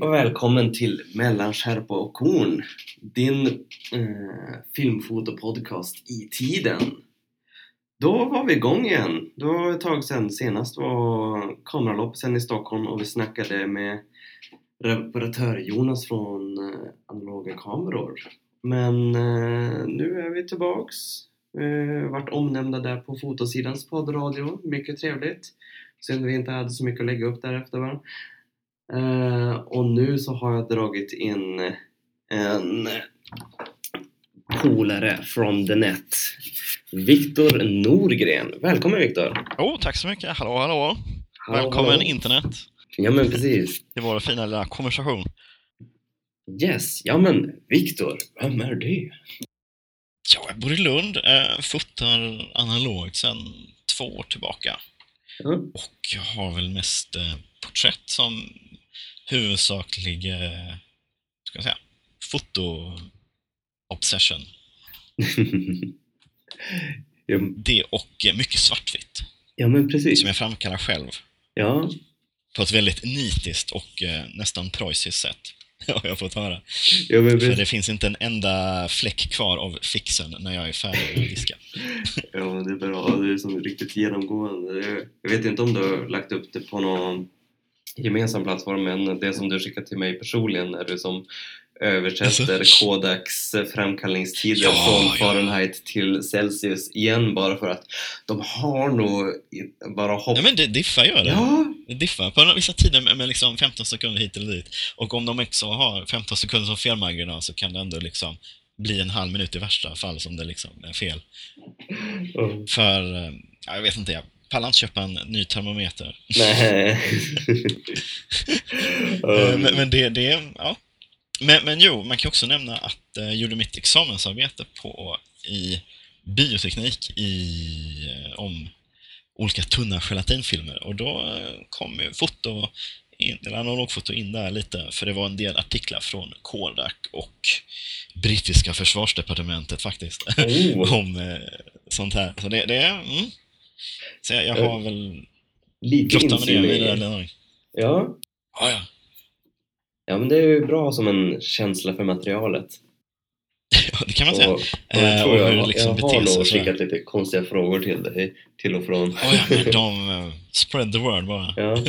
Hej och välkommen till Mellan skärpa och korn, din eh, filmfotopodcast i tiden. Då var vi igång igen. Det var ett tag sedan senast var Kameraloppisen i Stockholm och vi snackade med reparatör Jonas från eh, Analoga kameror. Men eh, nu är vi tillbaks. Eh, vart omnämnda där på fotosidans poddradio. Mycket trevligt. Synd vi inte hade så mycket att lägga upp därefter va? Eh, och nu så har jag dragit in en polare from the net. Viktor Norgren. Välkommen Viktor! Oh, tack så mycket. Hallå, hallå. Hallå, Välkommen hallå. internet Ja men precis. till vår fina lilla konversation. Yes, ja men Viktor, vem är du? Ja, jag bor i Lund, eh, fotar analogt sedan två år tillbaka. Ja. Och jag har väl mest eh, porträtt som huvudsaklig, ska jag säga, foto-obsession. ja, Det och mycket svartvitt, ja men precis. som jag framkallar själv. Ja, På ett väldigt nitiskt och eh, nästan preussiskt sätt. har jag fått höra. ja men För det finns inte en enda fläck kvar av fixen när jag är färdig med att diska. Ja, men det är bra. Det är som riktigt genomgående. Jag vet inte om du har lagt upp det på någon gemensam plattform, men det som du skickat till mig personligen är du som översätter Kodaks framkallningstider Ja, från ja. Fahrenheit till Celsius igen bara för att de har nog bara hopp... Nej men det diffar gör det. Ja, Det diffar på vissa tider med, med liksom 15 sekunder hit eller dit. Och om de också har 15 sekunder som felmarginal så kan det ändå liksom bli en halv minut i värsta fall som det liksom är fel. ja. För, eh, ja, jag vet inte, jag pallar inte köpa en ny termometer. nej. Eh, Men, men det, det, ja. Men, men jo, man kan också nämna att eh, jag gjorde mitt examensarbete på, i bioteknik i, eh, om olika tunna gelatinfilmer. Och då eh, kom ju foto, in, eller analogfoto in där lite, för det var en del artiklar från Kodak och brittiska försvarsdepartementet faktiskt, Oh, om eh, sånt här. Så det, det mm. Så jag, jag har väl lite grottat med det det. eller- Ja. Ja, ja. ja, men det är ju bra som en känsla för materialet. ja, det kan man säga. Och, och Eh, jag tror och jag, hur det jag, liksom har nog skickat lite konstiga frågor till dig till och från. Oh, ja, men de uh, spread the word bara. Ja.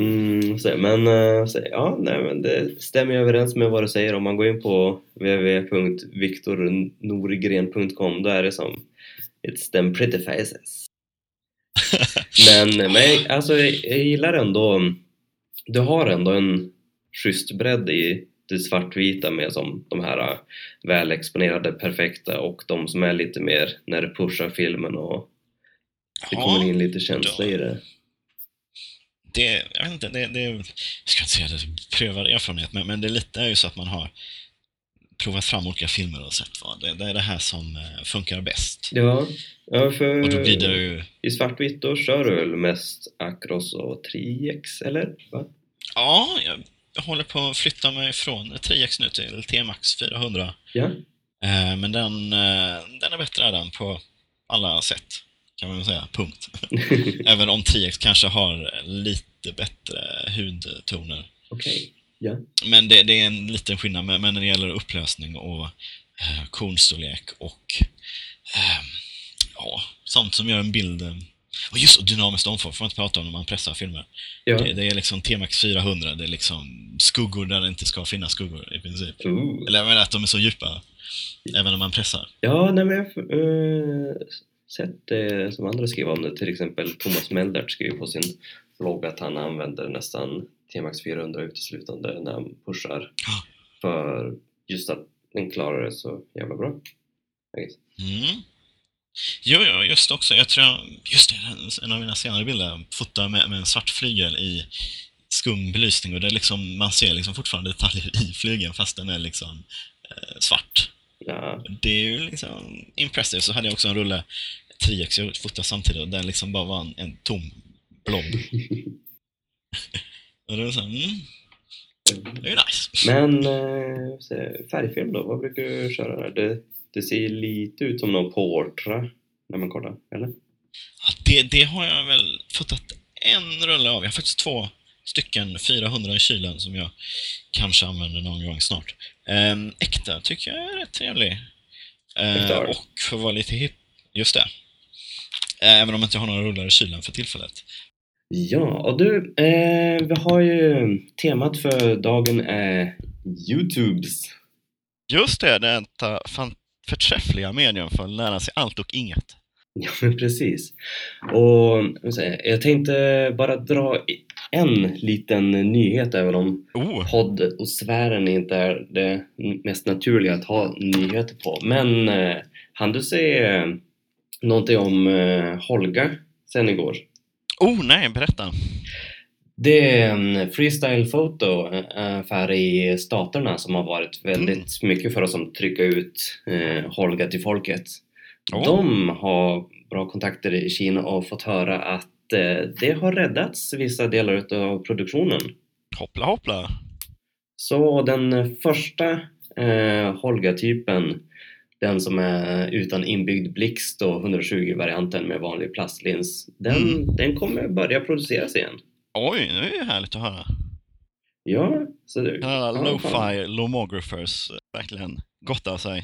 Mm, så, men eh, så, ja, nej, men det stämmer ju överens med vad du säger. Om man går in på www.viktornorgren.com då är det som It's them pretty faces. Men, men alltså, jag, jag gillar ändå du har ändå en schysst bredd i det svartvita med som de här äh, välexponerade perfekta och de som är lite mer när det pushar filmen och det kommer in lite känsla i det. det, jag vet inte, det, det, jag ska inte säga det är prövad erfarenhet, men, men det lite är ju så att man har provat fram olika filmer och sett vad det, det är det här som eh, funkar bäst. Ja, ja för Och då blir det ju, i svartvitt då kör du väl mest Acros och 3X eller? Va? ja, jag, jag håller på att flytta mig från 3X nu till T-Max 400. Ja, Eh, men den, eh, den är bättre den på alla sätt, kan man säga. Punkt. Även om 10X kanske har lite bättre hudtoner. okej. Ja. Men det, det är en liten skillnad, men, men när det gäller upplösning och eh, kornstorlek och eh, ja, sånt som gör en bild... Eh, och just och dynamiskt omfång får man inte prata om när man pressar filmer. Ja. Det, det är liksom T-Max 400, det är liksom skuggor där det inte ska finnas skuggor i princip. Ooh. Eller jag menar att de är så djupa, även när man pressar. Ja, nej men jag har uh, sett det som andra skriver om det. Till exempel Thomas Meldert skriver på sin blogg att han använder nästan T-Max 400 uteslutande när han pushar. För just att den klarar det så jävla bra. Mm. Jo, jo, just också. Jag tror jag, just det, en av mina senare bilder, fotar med, med en svart flygel i skum belysning och det är liksom, man ser liksom fortfarande detaljer i flygeln fast den är liksom eh, svart. Ja. Det är ju liksom impressive. Så hade jag också en rulle 3x jag fotade samtidigt och den liksom bara var en, en tom blob. och det var så här, mm, det är ju nice. Men eh, färgfilm då? Vad brukar du köra där? Det, det ser lite ut som någon Portra när man kollar, eller? Ja, det, det har jag väl fotat en rulle av. Jag har faktiskt två stycken 400 i kylen som jag kanske använder någon gång snart. Ehm, äkta tycker jag är rätt trevlig. Ehm, och för att vara lite hipp, just det. Även om jag inte har några rullar i kylen för tillfället. Ja, och du, eh, vi har ju temat för dagen är Youtubes. Just det, detta fan förträffliga medium för att lära sig allt och inget. Ja, men precis. Och jag säga, tänkte bara dra en liten nyhet även om Oh, podd och sfären inte är det mest naturliga att ha nyheter på. Men eh, hann du se eh, någonting om eh, Holga sen igår? Oh nej, berätta. Det är en freestyle photo eh, affär i staterna som har varit väldigt mycket för oss som trycka ut eh, Holga till folket. Åh. De har bra kontakter i Kina och fått höra att eh, det har räddats vissa delar av produktionen. Hoppla hoppla. Så den första eh, Holga-typen, den som är utan inbyggd blixt och 120-varianten med vanlig plastlins, den, Mm. den kommer börja produceras igen. Oj, det är ju härligt att höra. Ja, så det, Alla ja, lo-fi lomographers eh, verkligen gottar sig.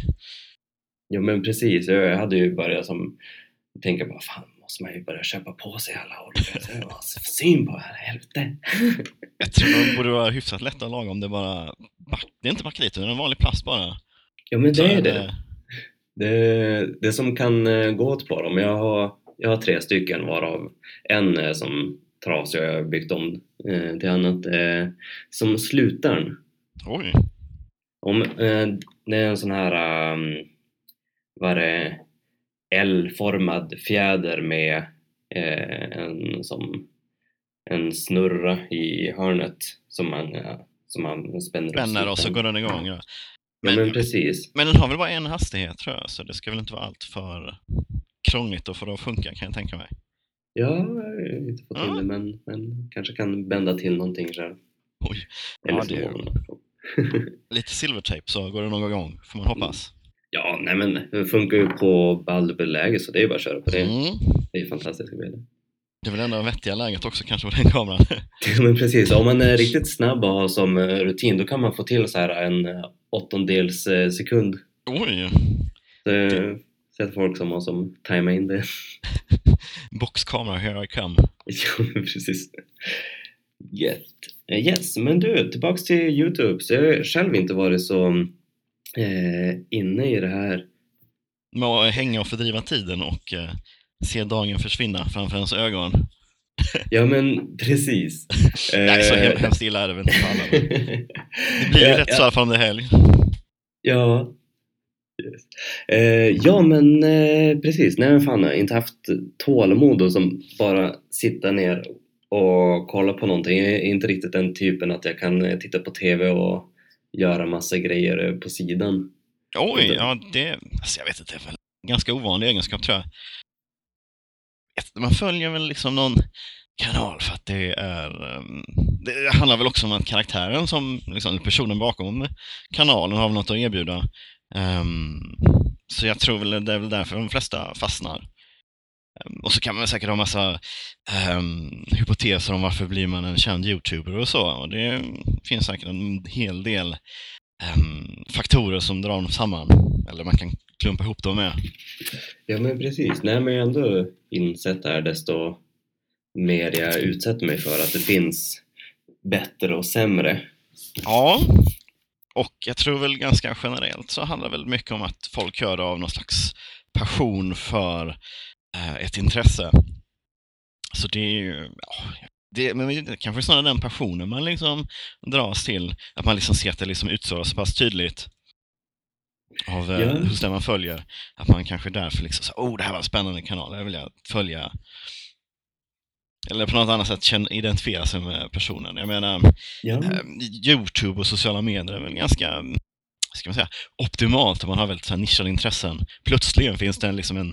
Ja men precis, jag hade ju börjat som tänka bara fan måste man ju börja köpa på sig alla var så syn på här, helvete. Jag tror det borde vara hyfsat lätt att laga om det bara... Det är inte bakelit, det är en vanlig plast bara. Ja men det är det. Det, det som kan eh, gå åt på dem, jag har, jag har tre stycken varav en är som trasig och jag har byggt om eh, till annat. Eh, som slutaren. Oj. Om, eh, det är en sån här, um, vad är det, L-formad fjäder med eh, en, som, en snurra i hörnet som man, eh, som man spänner Spänner och så går den igång. Ja. Ja Men, men precis. men den har väl bara en hastighet tror jag, så det ska väl inte vara allt för krångligt att få det att funka kan jag tänka mig. Ja, jag har inte fått till Ja. det men, men kanske kan bända till någonting själv. Oj. Eller Ja, det- man- Lite silvertape så går det någon gång, får man hoppas. Ja, nej men det funkar ju på Balderläge så det är ju bara att köra på det. Mm. Det är fantastiska bilder. Det är väl ändå vettiga läget också kanske på den kameran. Men precis, om man är riktigt snabb och har som eh, rutin då kan man få till så här en eh, åttondels eh, sekund. Oj! Så, Sett folk som har som tajma in det. Boxkamera, here I come. Ja, precis. Yes. Eh, yes, men du, tillbaks till Youtube. Så jag har själv inte varit så eh, inne i det här. Med att hänga och fördriva tiden och eh, se dagen försvinna framför ens ögon. Ja, men precis. Nej, så Eh, hem- hemskt illa är det väl inte för alla. Det blir ju Ja, rätt ja. så i alla fall om det är helg. Ja. Yes. Eh, ja men eh, precis, nej men fan jag har inte haft tålamod och som bara sitta ner och kolla på någonting. Jag är inte riktigt den typen att jag kan eh, titta på TV och göra massa grejer eh, på sidan. Oj, Inte. ja det... Alltså jag vet inte, det är väl en ganska ovanlig egenskap tror jag vet, Man följer väl liksom någon kanal för att det är... Ehm, det handlar väl också om att karaktären som, liksom personen bakom kanalen har något att erbjuda. Um, så jag tror väl det är väl därför de flesta fastnar. Um, och så kan man säkert ha massa hypoteser om varför blir man en känd youtuber och så. Och det finns säkert en hel del faktorer som drar dem samman. Eller man kan klumpa ihop dem med. Ja men precis, nej men jag har ändå insett det här desto mer jag utsätter mig för att det finns bättre och sämre. Ja, och jag tror väl ganska generellt så handlar det väl mycket om att folk gör det av någon slags passion för eh, ett intresse. Så det är ju, ja, det, men det kanske snarare den passionen man liksom dras till, att man liksom ser att det liksom utstrålar så pass tydligt av Ja. hos den man följer, att man kanske därför liksom så, oh det här var en spännande kanal, det vill jag följa. eller på något annat sätt känna, identifiera sig med personen. Jag menar, eh, Youtube och sociala medier är väl ganska, ska man säga, optimalt om man har väldigt så här, nischade intressen. Plötsligen finns det liksom en,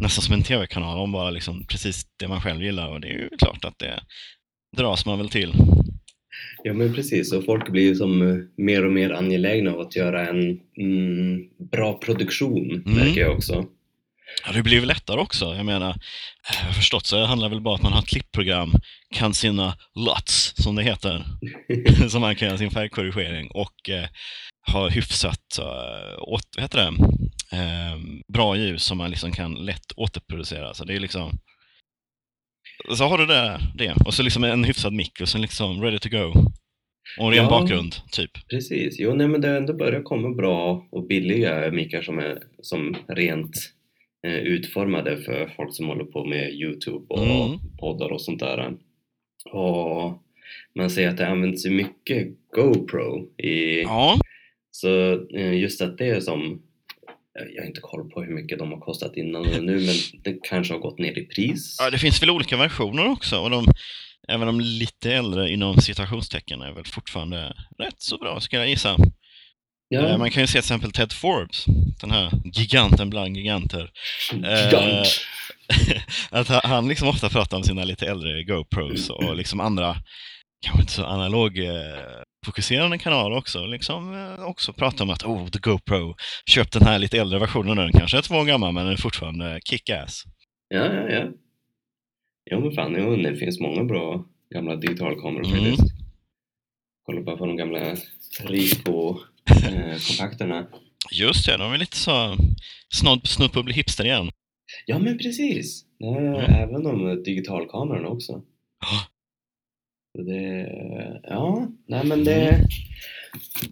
nästan som en tv-kanal om bara liksom precis det man själv gillar och det är ju klart att det dras man väl till. Ja men precis. Och folk blir ju som eh, mer och mer angelägna av att göra en mm, bra produktion, Mm. märker jag också. Ja, det blir väl lättare också. Jag menar, eh, jag har förstått så det handlar väl bara om att man har ett klippprogram, kan sina LUTs, som det heter, som man kan göra sin färgkorrigering och eh, ha hyfsat, eh, åt, vad heter det, eh, bra ljus som man liksom kan lätt återproducera. Så det är liksom så har du det, det. och så liksom en hyfsad mick och sen liksom ready to go. Och en ren Ja. bakgrund, typ. Precis. Jo, nej, men det har ändå börjat komma bra och billiga mickar som är som rent eh, utformade för folk som håller på med Youtube och Mm. poddar och sånt där. Och man ser att det används mycket GoPro i Ja, Så eh, just att det är som jag har inte koll på hur mycket de har kostat innan och nu men det kanske har gått ner i pris. Ja, det finns väl olika versioner också och de, även de lite äldre inom citationstecken är väl fortfarande rätt så bra ska jag gissa. Eh, Ja, Man kan ju se till exempel Ted Forbes, den här giganten bland giganter. eh, gigant! att han- han liksom ofta pratar om sina lite äldre GoPros och liksom andra, kanske inte så analog eh, fokuserande kanaler också. Liksom eh, också pratar om att oh, the GoPro, köp den här lite äldre versionen, den kanske är två år gammal men den är fortfarande kick-ass. Ja, ja, ja. Jo men fan, jo, det finns många bra gamla digitalkameror Mm. faktiskt. Kolla bara på de gamla Ricoh-kompakterna. Just det, de är lite så snudd, snudd på att bli hipster igen. ja men precis! Ja, Mm. Även de digitalkamerorna också. Det, ja, nej men det...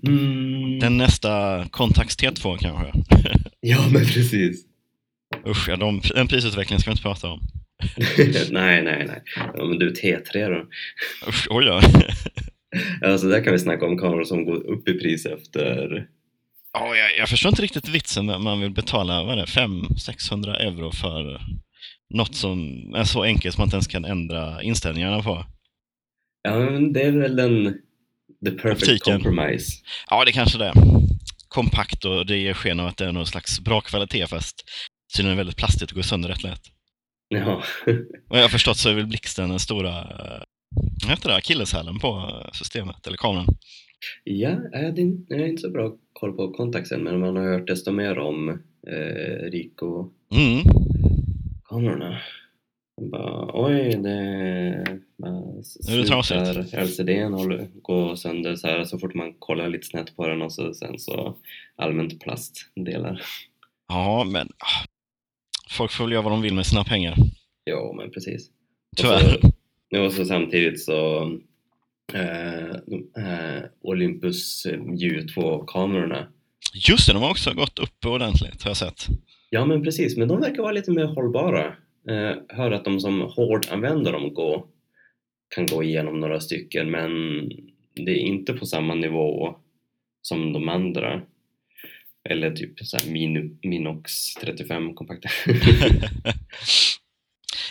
Mm, Den nästa Contax T2 kanske. Ja men precis! Usch, ja, de, den prisutvecklingen ska vi inte prata om. nej, nej, nej. Ja, men du, T3 då? Usch, oj ja. Alltså där kan vi snacka om kameror som går upp i pris efter... ja jag, jag förstår inte riktigt vitsen med att man vill betala, vad är det, 500-600 euro för något som är så enkelt som man inte ens kan ändra inställningarna på. Ja, men det är väl en... The perfect Optiken. compromise. Ja, det kanske det är. Kompakt och det ger sken av att det är någon slags bra kvalitet fast tydligen väldigt plastigt och går sönder rätt lätt. Ja. Och jag har förstått så är väl blixten den stora, vad heter det, akilleshälen på systemet, eller kameran. ja, jag har inte så bra koll på kontaxen men man har hört desto mer om eh, Ricoh-kamerorna. Mm. Man Bara, oj, det... Trasigt. slutar LCDn håller gå sönder så här så fort man kollar lite snett på den och så, sen så allmänt plastdelar. Ja, men ah, folk får väl göra vad de vill med sina pengar. Jo, men precis. Tyvärr. Och så, och så samtidigt så eh, eh, Olympus eh, Ju2-kamerorna. Just det, de har också gått upp ordentligt har jag sett. Ja, men precis, men de verkar vara lite mer hållbara. Eh, hör att de som hårdanvänder dem går, kan gå igenom några stycken, men det är inte på samma nivå som de andra. Eller typ så här Min Minox 35 kompakta.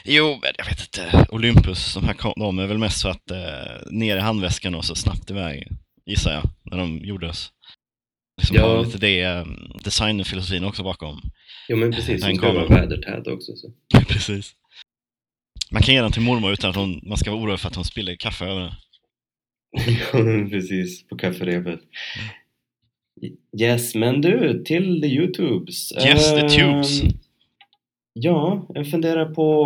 jo, jag vet inte. Olympus, de här de är väl mest så att eh, ner i handväskan och så snabbt iväg, gissar jag, när de gjordes. Liksom Ja. har lite det eh, designfilosofin också bakom. jo, men precis, Den de ska vara vädertät också. Så. Precis. Man kan ge den till mormor utan att hon, man ska vara orolig för att hon spiller kaffe över den. Ja, precis, på kafferepet. Yes, men du, till the Youtubes. Yes, the Ehm, tubes. Ja, jag funderar på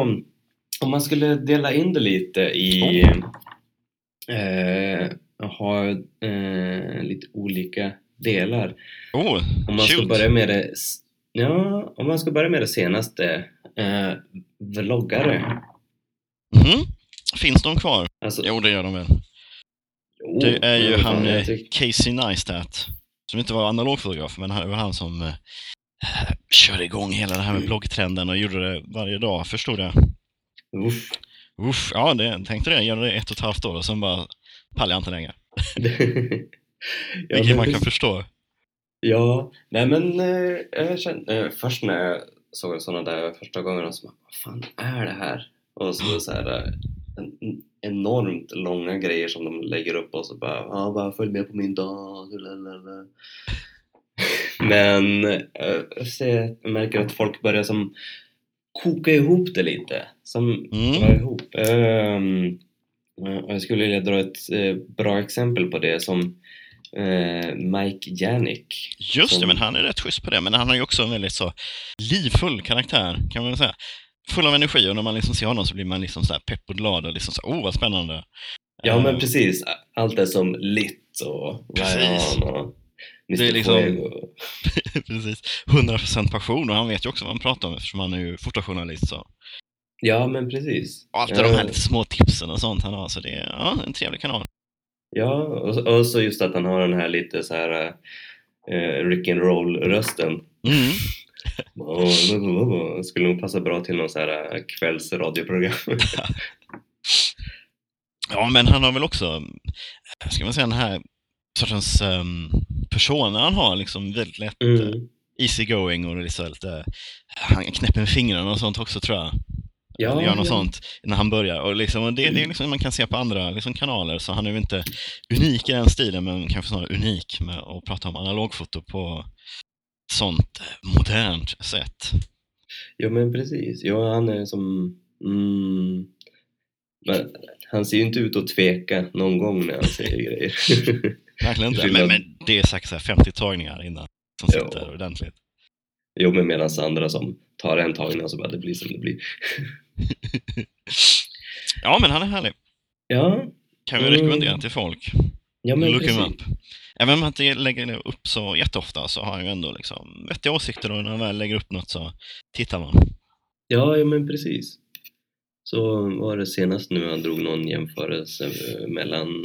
om man skulle dela in det lite i eh, ha eh, lite olika delar. Oh, Om man ska börja med det Ja, om man ska börja med det senaste. Eh, vloggare. Mhm. Finns de kvar? Alltså, Jo, det gör de väl. jo, Det är ju han eh, Casey Neistat, som inte var analogfotograf, men det var han som eh, körde igång hela det här med Mm. bloggtrenden och gjorde det varje dag, förstod jag. Uff. Uff, ja, det, tänkte det. Jag gjorde det ett och ett halvt år och sen bara pallade jag inte längre. Vilket man kan förstå. Ja, nej men eh, jag kände, eh, först när jag såg sådana där första gången så bara, vad fan är det här? Och så, så här, eh, en- enormt långa grejer som de lägger upp och så bara ja, bara följ med på min dag. lalalala." Men eh, jag ser- jag märker att folk börjar som koka ihop det lite. Som Mm. drar ihop. Eh, jag skulle vilja dra ett eh, bra exempel på det som eh, Mike Janik. Just det, Som- men han är rätt schysst på det. Men han har ju också en väldigt så livfull karaktär, kan man väl säga. Full av energi och när man liksom ser honom så blir man liksom så här pepp och glad och liksom så oh vad spännande. Ja men Eh, precis, allt är som Lit och Precis. Lion och Mr Det är liksom-. Precis. 100% passion och han vet ju också vad han pratar om eftersom han är ju fotojournalist. Så. Ja men precis. Och allt ja, de här lite små tipsen och sånt han har. Så det är ja, en trevlig kanal. Ja, och, och så just att han har den här lite så här eh, Rick and roll rösten. Mm. Skulle nog passa bra till någon så här eh, kvällsradioprogram. Ja, men han har väl också, eh, ska man säga, den här sortens um, persona han har, liksom väldigt lätt eh, Mm. easy going och lite, lite, han knäpper med fingrarna och sånt också tror jag. Ja, Eller gör något ja. sånt när han börjar. Och, liksom, och det, det är liksom man kan se på andra liksom, kanaler, så han är ju inte unik i den stilen, men kanske snarare unik med att prata om analogfoto på sånt eh, modernt sätt. Jo men precis. Ja, han är som... Mm, men han ser ju inte ut att tveka någon gång när han säger grejer. Verkligen inte. Men, men det är säkert så här 50 tagningar innan som Ja. sitter ordentligt. jo men medan andra som tar en tagning och så bara det blir som det blir. Ja, men han är härlig. Ja, Kan vi Mm. rekommendera till folk. ja men Look him precis. up. Även om han inte lägger upp så jätteofta så har han ju ändå liksom vettiga åsikter och när han väl lägger upp något så tittar man. Ja, ja men precis. Så var det senast nu han drog någon jämförelse eh, mellan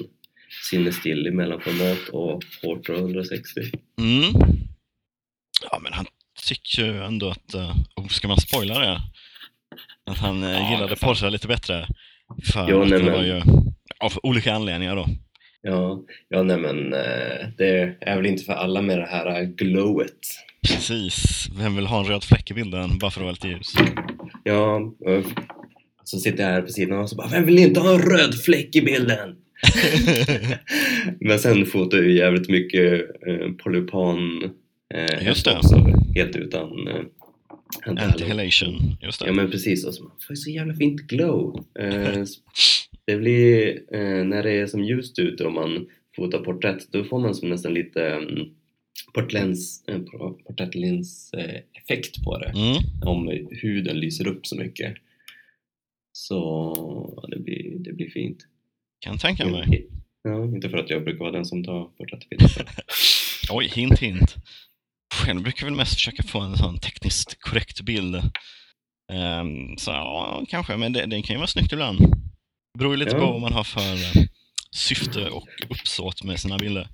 sinnesstill i mellanformat och Portra 160. Mm. Ja, men han tycker ju ändå att, uh, oh, ska man spoila det? Att han uh, Ja, gillade. Porsche lite bättre. För Jo, att nej, det var ju, av olika anledningar då. Ja, ja nej men eh, det är väl inte för alla med det här glowet. Precis. Vem vill ha en röd fläck i bilden bara för att vara lite ljus? Ja, så sitter jag här på sidan och så bara Vem vill inte ha en röd fläck i bilden? Men sen fotar jag jävligt mycket eh, polypan eh, Just det. också, helt utan Anti-halation, just det. Ja men precis, och så man får så jävla fint glow. Eh, det blir, eh, när det är som ljust ute och man fotar porträtt, då får man som nästan lite um, portläns, eh, porträttlins effekt på det. Mm. Om huden lyser upp så mycket. Så ja, det blir, det blir fint. Kan tänka mig. Ja, inte för att jag brukar vara den som tar porträttbilder. Oj, hint hint. Själv brukar jag väl mest försöka få en sån tekniskt korrekt bild. Ehm, så ja, kanske, men det, det kan ju vara snyggt ibland. Det beror ju lite Ja. på vad man har för eh, syfte och uppsåt med sina bilder.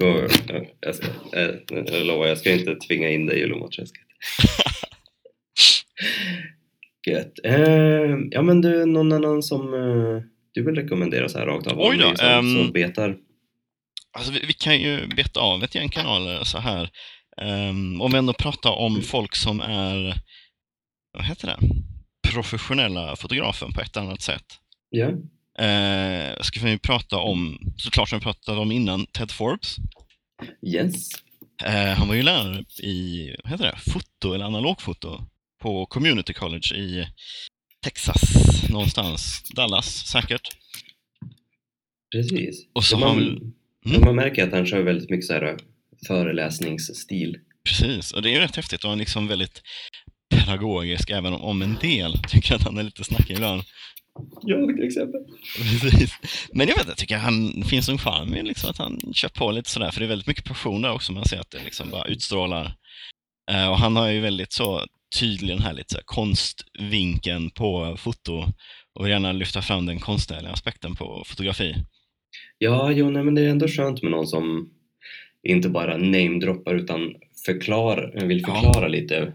Och, ja, jag, ska, eh, jag lovar, jag ska inte tvinga in dig i Lommoträsket. Gött. Eh, ja men du, någon annan som eh, du vill rekommendera så här rakt av? Oj då, Om ni som, ehm, som betar. Alltså, vi, vi kan ju beta av ett gäng kanaler så här. Um, om vi ändå pratar om folk som är, vad heter det, professionella fotografer på ett annat sätt. Ja. Uh, ska vi prata om, såklart som vi pratade om innan, Ted Forbes. Yes. Eh, han var ju lärare i, vad heter det, foto eller analogfoto på Community College i Texas någonstans. Dallas säkert. Precis. Och så har man, ja, Mm. man märker att han kör väldigt mycket så här föreläsningsstil. Precis, och det är ju rätt häftigt och han är liksom väldigt pedagogisk även om, om en del tycker att han är lite snackig ibland. Jag till exempel. Precis. Men jag vet jag tycker han finns en charm i liksom att han kör på lite sådär, för det är väldigt mycket passion där också, man ser att det liksom bara utstrålar. Eh, och han har ju väldigt så tydlig den här lite så här konstvinkeln på foto och vill gärna lyfta fram den konstnärliga aspekten på fotografi. Ja, jo, nej, men det är ändå skönt med någon som inte bara namedroppar utan förklar, vill Ja. förklara lite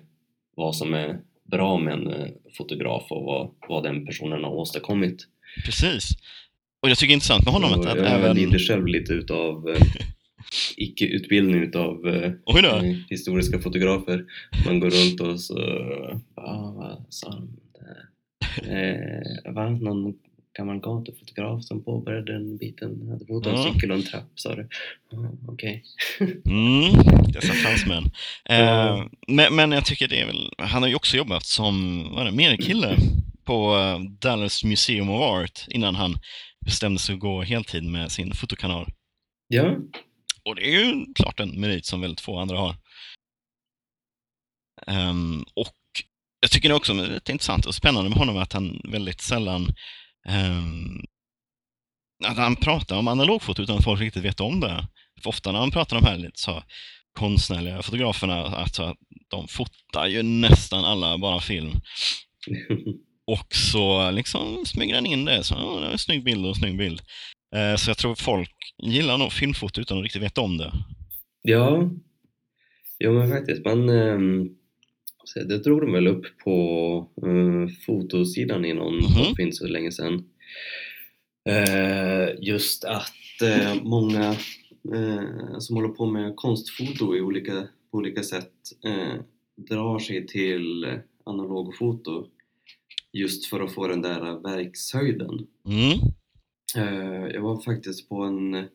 vad som är bra med en eh, fotograf och vad, vad den personen har åstadkommit. Precis. Och jag tycker det är intressant med honom att, Och att jag även... lider själv lite utav eh, icke-utbildning utav eh, eh, historiska fotografer. Man går runt och så, ah, vad sa de? Eh, va? Någon gammal gatufotograf som påbörjade den biten. Hade fotat en Ja. cykel och en trapp sa du. Ja, Okej. Mm, dessa fransmän. Eh, Ja. men, men jag tycker det är väl, han har ju också jobbat som, vad är det, mediekille på eh, Dallas Museum of Art innan han bestämde sig att gå heltid med sin fotokanal. Ja. Och det är ju klart en merit som väldigt få andra har. Ehm, och jag tycker det också är lite intressant och spännande med honom att han väldigt sällan att han pratar om analogfoto utan att folk riktigt vet om det. För ofta när han pratar om de här lite så konstnärliga fotograferna, alltså att de fotar ju nästan alla bara film. Och så liksom smyger han in det. Så, ja, det är en snygg bild och en snygg bild. Eh, så jag tror folk gillar nog filmfoto utan att riktigt veta om det. ja. Jo men faktiskt, man... ehm, så det drog de väl upp på uh, fotosidan i någon Mhm. för inte så länge sedan. Eh, just att eh, många eh, som håller på med konstfoto i olika, på olika sätt eh, drar sig till analogfoto just för att få den där verkshöjden. Mm. Eh, jag var faktiskt på en eh,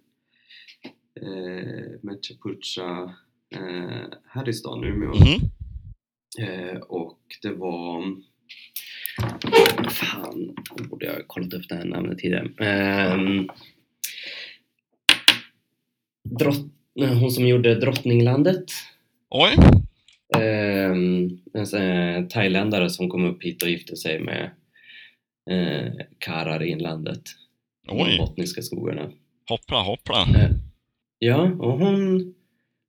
Picchu eh, här i stan, Umeå. Mhm. Eh, och det var... Fan, borde jag ha kollat upp det här namnet tidigare. Ehm, drott, hon som gjorde Drottninglandet. Oj, Ehm, en thailändare som kom upp hit och gifte sig med eh, karar i inlandet. De oj, bottniska skogarna. hoppla hoppla. Eh, ja, och hon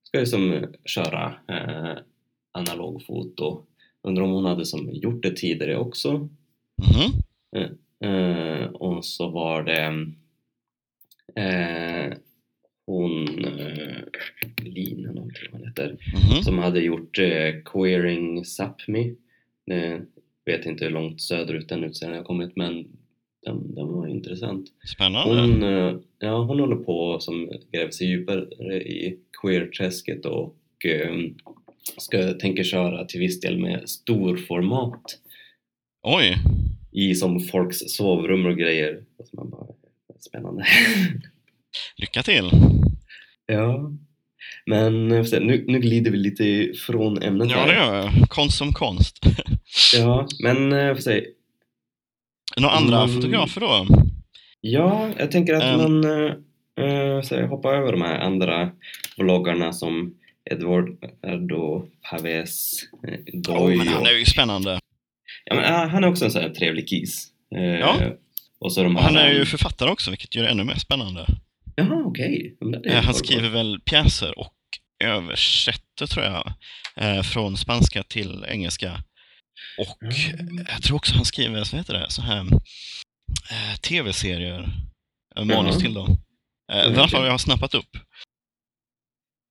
ska ju som köra eh, analogfoto. Undrar om hon hade som gjort det tidigare också. Mhm. Eh, och så var det eh, hon, eh, Lina någonting hon heter, Mhm. som hade gjort Queering Sápmi. Vet inte hur långt söderut den utseenden har kommit men den, den var intressant. Spännande. Hon, ja, hon håller på som gräver sig djupare i queer-träsket och eh, ska, tänker köra till viss del med storformat Oj, i som folks sovrum och grejer. Alltså man bara, spännande. lycka till. ja. Men eh, nu, nu glider vi lite från ämnet Ja, det gör jag. Konst som konst. Ja, men eh, får säga, Några andra Mm. fotografer då? ja, jag tänker att Ehm. man eh, eh, hoppar över de här andra vloggarna som Eduardo Paves eh, Oh, han är ju spännande. ja, men, ah, han är också en sån här trevlig kis. Eh, Ja. Och så de han är ju författare också, vilket gör det ännu mer spännande. Jaha, okej. Är Eh, Han skriver väl pjäser och översätter, tror jag, från spanska till engelska. Och Mm. jag tror också han skriver, så heter det, så här tv-serier, manus Jaha. till dem. I alla fall jag har snappat upp.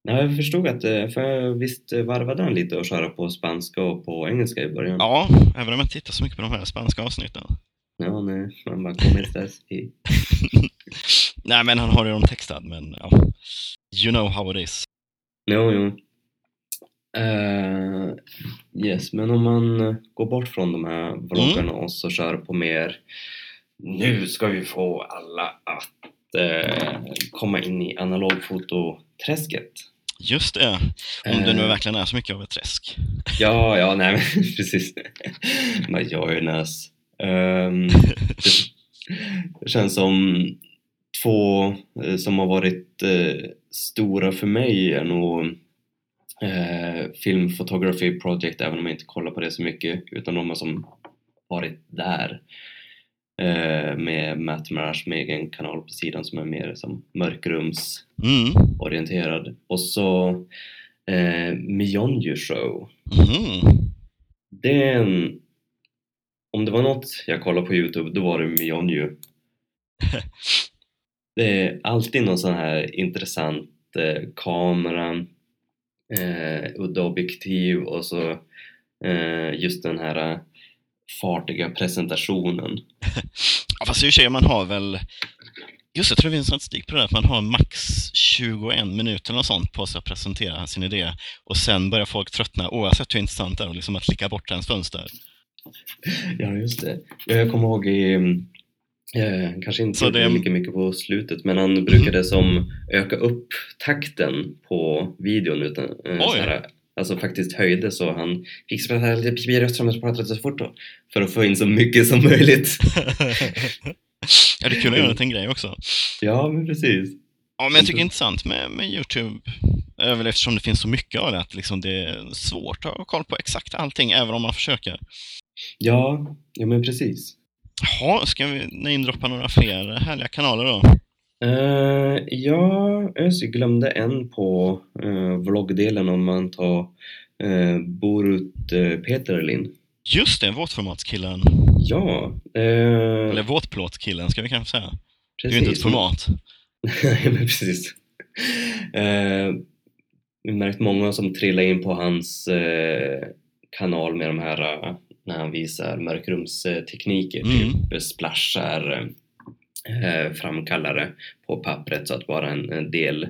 Ja, jag förstod att, eh, för jag visst varvade han lite och köra på spanska och på engelska i början. Ja, även om jag tittar så mycket på de här spanska avsnitten. Ja, nej, man bara kommer ställs i. Nej, men han har ju dem textad, men ja. You know how it is. Jo, jo. Eh, yes, men om man går bort från de här vloggarna och så kör på mer nu ska vi få alla att eh, komma in i analogfototräsket. Just det, om det nu Eh, verkligen är så mycket av ett träsk. Ja, ja, nej men precis. Majornas. Um, det, det känns som två eh, som har varit eh, stora för mig är nog eh, Film Photography Project, även om jag inte kollar på det så mycket, utan de har som varit där. Eh, med Matt Marash med egen kanal på sidan som är mer som mörkrumsorienterad. Mm. Och så eh, Mionju Show. Mm. Det är en... Om det var något jag kollade på Youtube, då var det Mionju. Det är alltid någon sån här intressant eh, kamera, eh, udda objektiv och så eh, just den här fartiga presentationen. Ja, fast i och för sig, man har väl... Just jag tror det finns statistik på det, att man har max 21 minuter eller sånt på sig att presentera sin idé. Och sen börjar folk tröttna oavsett hur intressant det är och liksom att klicka bort ens fönster. Ja, just det. Jag kommer ihåg i, Eh, kanske inte det- lika mycket på slutet men han brukade som öka upp takten på videon utan eh, Alltså faktiskt höjde så han fick spela lite pipig röst och prata lite så fort då, för att få in så mycket som möjligt. ja, det kunde göra det till en grej också. Ja, men precis. Ja, men jag tycker det är intressant med, med YouTube, väl eftersom det finns så mycket av det, att liksom det är svårt att ha koll på exakt allting, även om man försöker. Ja, ja men precis. Jaha, ska vi namedroppa några fler härliga kanaler då? Uh, ja, Özzy glömde en på uh, vloggdelen om man tar uh, Borut uh, Peterlin. Just det, våtformatskillen. Ja, uh, Eller våtplåtkillen ska vi kanske säga. Det är precis. ju inte ett format. Nej, men precis. Uh, vi märkt många som trillar in på hans eh, kanal med de här eh, när han visar mörkrumstekniker, Mm. typ splashar eh, framkallare på pappret så att bara en, en del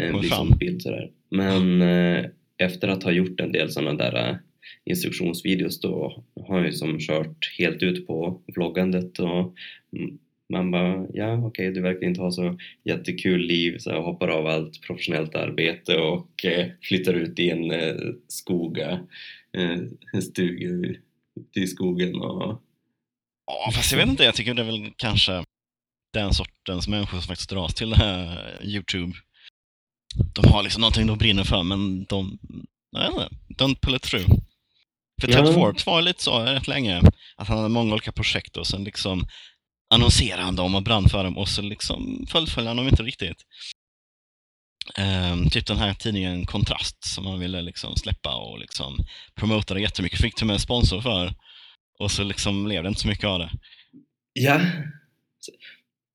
eh, blir fram. som bild sådär. Men eh, efter att ha gjort en del sådana där eh, instruktionsvideos då har han ju som kört helt ut på vloggandet och man bara, ja okej du verkar inte ha så jättekul liv så jag hoppar av allt professionellt arbete och eh, flyttar ut i en eh, skoga, eh, en stuga ute i skogen och Ja, fast jag vet inte, jag tycker det är väl kanske den sortens människor som faktiskt dras till det här YouTube. De har liksom någonting de brinner för, men de, jag vet inte, don't pull it through. För Ted Ja. Forbes var lite så rätt länge, att han hade många olika projekt och sen liksom annonserade han dem och brann för dem och så liksom fullföljde han dem inte riktigt. Ehm, typ den här tidningen Kontrast som han ville liksom släppa och liksom promotade jättemycket, fick till och med sponsor för. Och så liksom blev det inte så mycket av det. Ja.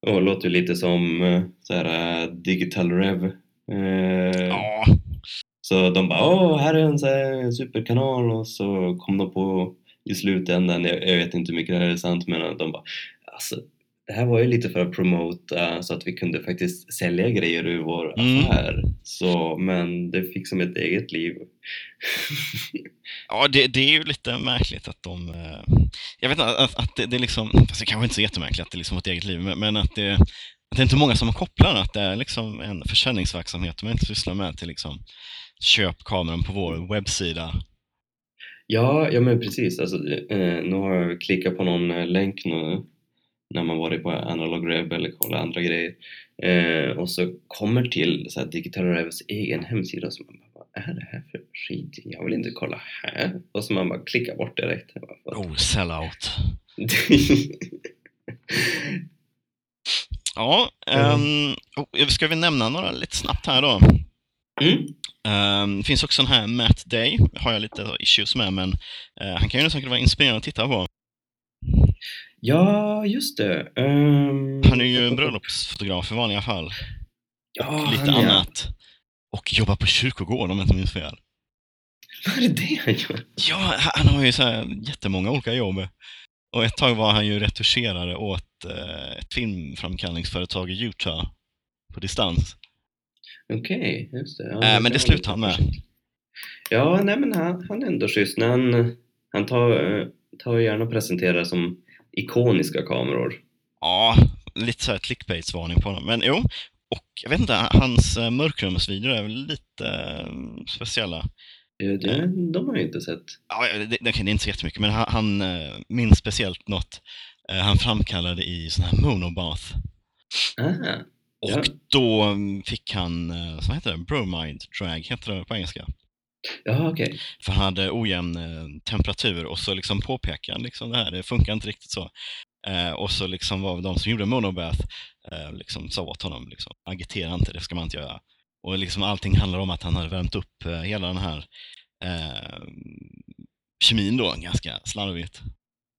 Och låter ju lite som eh, så här, eh, Digital Rev. Eh, Ja, Så de bara åh, här är en så här superkanal. Och så kom de på i slutändan, jag, jag vet inte hur mycket det här är sant men de bara alltså det här var ju lite för att promota så att vi kunde faktiskt sälja grejer ur vår Mm. affär. Så, men det fick som ett eget liv. Ja, det, det är ju lite märkligt att de... eh, Jag vet inte, att, att det, det är liksom... Fast det kanske inte är så jättemärkligt att det liksom var ett eget liv, men, men att det, att det är inte många som har kopplat att det är liksom en försäljningsverksamhet de inte sysslar med till liksom köp kameran på vår webbsida. Ja, ja men precis. Alltså, eh, nu har jag klickat på någon länk nu när man varit på Analog Rev eller kollat andra grejer eh, och så kommer till så här, Digital Revs egen hemsida och så man bara, vad är det här för skit? Jag vill inte kolla här. Och så man bara klickar bort direkt. Bara, Oh, sellout. Ja, och ska vi nämna några lite snabbt här då? mm. Ehm, det finns också den här Matt Day, har jag lite issues med, men eh, han kan ju säkert vara inspirerande att titta på. Ja, just det. Ehm, Han är ju en bröllopsfotograf i vanliga fall. Ja, lite han är- annat. Och jobbar på kyrkogård om jag inte minns fel. Vad är det han gör? Ja, han har ju så här jättemånga olika jobb. Och ett tag var han ju retuscherare åt eh, ett filmframkallningsföretag i Utah på distans. Okej, just det. Ja, Äh, men det lite han med. Ja, nej men han, han är ändå schysst. Han, han tar, eh, tar gärna och presenterar som ikoniska kameror. Ja, lite så här clickbaits-varning på honom. Men jo, och jag vet inte, hans eh, mörkrumsvideor är väl lite eh, speciella. Det, det, de har jag inte sett. Ja, det, det, det är inte så jättemycket, men han, han eh, minns speciellt något eh, han framkallade i sån här monobath. Aha. Och Ja. då mm, fick han, eh, vad heter det, bromide drag, heter det på engelska. Ja, okej. För han hade ojämn eh, temperatur och så liksom påpekade han liksom det här, det funkar inte riktigt så. Eh, och så liksom var de som gjorde monobath eh, liksom sa åt honom, liksom, agitera inte, det ska man inte göra. Och liksom allting handlar om att han hade värmt upp eh, hela den här eh, kemin då, ganska slarvigt.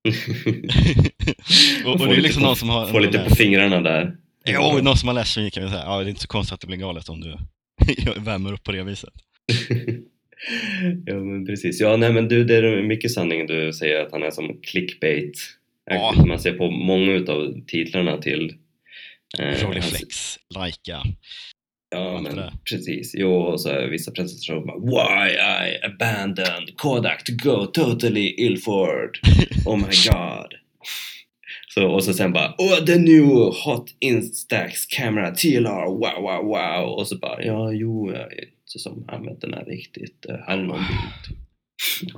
och, och det är liksom på- någon som har... Får lite på fingrarna där. Jo, någon som har läst kemi kan vi säga, ja det är inte så konstigt att det blir galet om du värmer upp på det viset. ja, men precis. Ja, nej men du, det är mycket sanning du säger att han är som clickbait. Ja. Man ser på många utav titlarna till eh, hans- Rolleiflex, Leica. Ja, men det precis. Jo, och så är vissa presentationer bara Why I abandoned Kodak to go totally Ilford. Oh my god. Så, och så sen bara oh, the new hot Instax camera TLR, wow wow wow och så bara ja jo som använt den här riktigt, eh. Av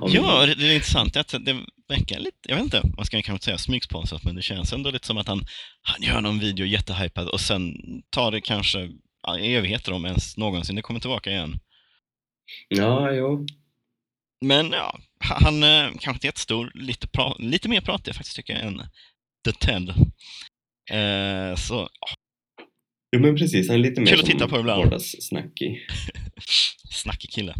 Ja, det, det är intressant att det verkar lite, jag vet inte, man ska kanske säga smygsponsrat, men det känns ändå lite som att han, han gör någon video jättehypad och sen tar det kanske evigheter om ens någonsin det kommer tillbaka igen. Ja, jo. Men ja, han eh, kanske inte är jättestor, lite, pra, lite mer pratig faktiskt tycker jag än The Ted. Eh, så Jo men precis, han är lite mer Kul att titta på ibland. vardagssnackig. snackig kille.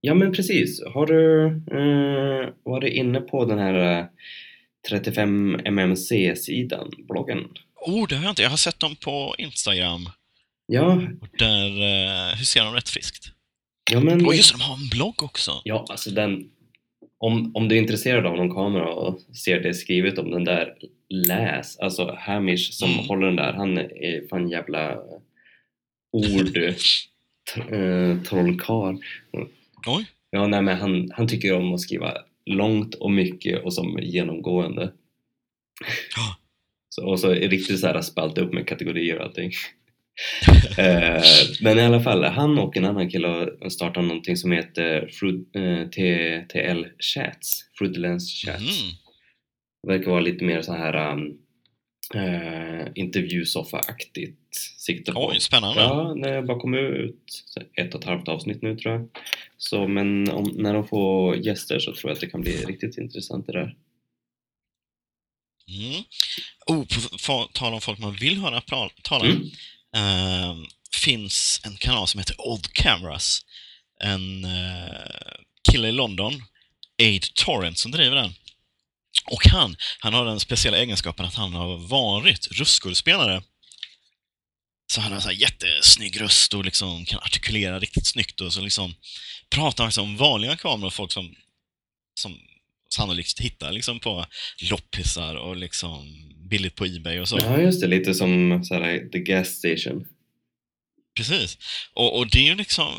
Ja men precis, har du eh, varit inne på den här eh, 35mmc-sidan, bloggen? Oh, det har jag inte. Jag har sett dem på Instagram. Ja, där eh, huserar de rätt friskt. ja men... Och just de har en blogg också. Ja, alltså den... Om, om du är intresserad av någon kamera och ser det skrivet om den där, läs. Alltså Hamish som Mm. håller den där, han är fan jävla ord trollkarl. Oj. Ja, nej men han, han tycker om att skriva långt och mycket och som genomgående. Ja. Så, och så är riktigt så här spalta upp med kategorier och allting. eh, men i alla fall, han och en annan kille har startat någonting som heter Fruit, eh, TTL Chats, Fruitlens Chats. Mm. Verkar vara lite mer så här um, eh, intervjusoffa-aktigt sikte på. Oj, spännande. Ja, när jag bara kom ut, ett och ett halvt avsnitt nu tror jag. Så, men om, när de får gäster så tror jag att det kan bli riktigt intressant det där. Mm. Oh, på tal om folk man vill höra pra- tala. Mm. Ehm, finns en kanal som heter Old Cameras. En eh, kille i London, Aid Torrent, som driver den. Och han, han har den speciella egenskapen att han har varit röstskådespelare. Så han har så här jättesnygg röst och liksom kan artikulera riktigt snyggt och så liksom pratar han om vanliga kameror, folk som, som sannolikt hittar liksom på loppisar och liksom billigt på Ebay och så. Ja, just det. Lite som så här, The Gas Station. Precis. Och, och det är ju liksom,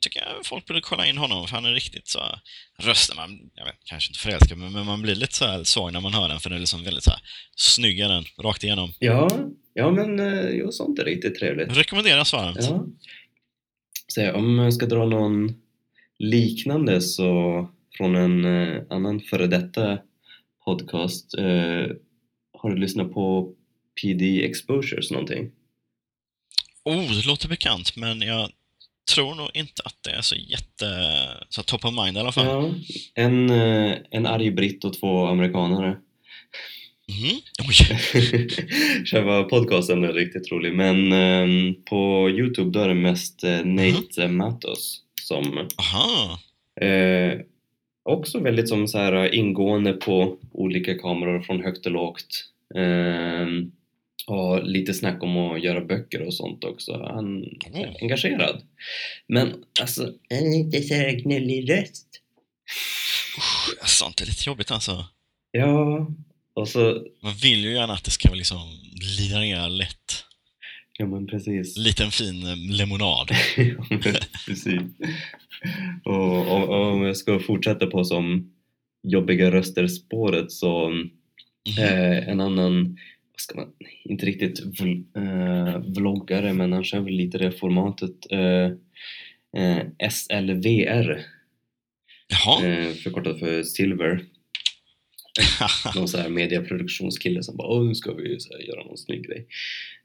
tycker jag folk borde kolla in honom, för han är riktigt så rösten, man, jag vet, kanske inte förälskad, men, men man blir lite så här svag när man hör den, för den är liksom väldigt så här snygg är den, rakt igenom. Ja, ja men eh, jo, sånt är riktigt trevligt. Rekommenderas varmt. Ja. Så om jag ska dra någon liknande så från en eh, annan före detta podcast. Eh, har du lyssnat på PD Exposures någonting? Oh, det låter bekant, men jag tror nog inte att det är så jätte, så top of mind i alla fall. Ja, en, eh, en arg britt och två amerikanare. Mhm. Oj. Själva podcasten är riktigt rolig men ehm, på Youtube då är det mest eh, Nate Matos som Aha. eh, också väldigt som så här ingående på olika kameror från högt och lågt. Ehm, och lite snack om att göra böcker och sånt också. Han är engagerad. Men alltså, han är inte så här gnällig röst. Usch, sånt är lite jobbigt alltså. Ja, och så, Man vill ju gärna att det ska liksom glida ner lätt. ja men precis. Liten fin eh, lemonad. Ja, men precis. Och, och, och om jag ska fortsätta på som jobbiga röster-spåret så Mhm. eh, en annan, ska man, inte riktigt vl, eh, vloggare men han kör väl lite det formatet eh, eh, SLVR Jaha. eh, förkortat för Silver någon sån här mediaproduktionskille som bara åh nu ska vi så här, göra någon snygg grej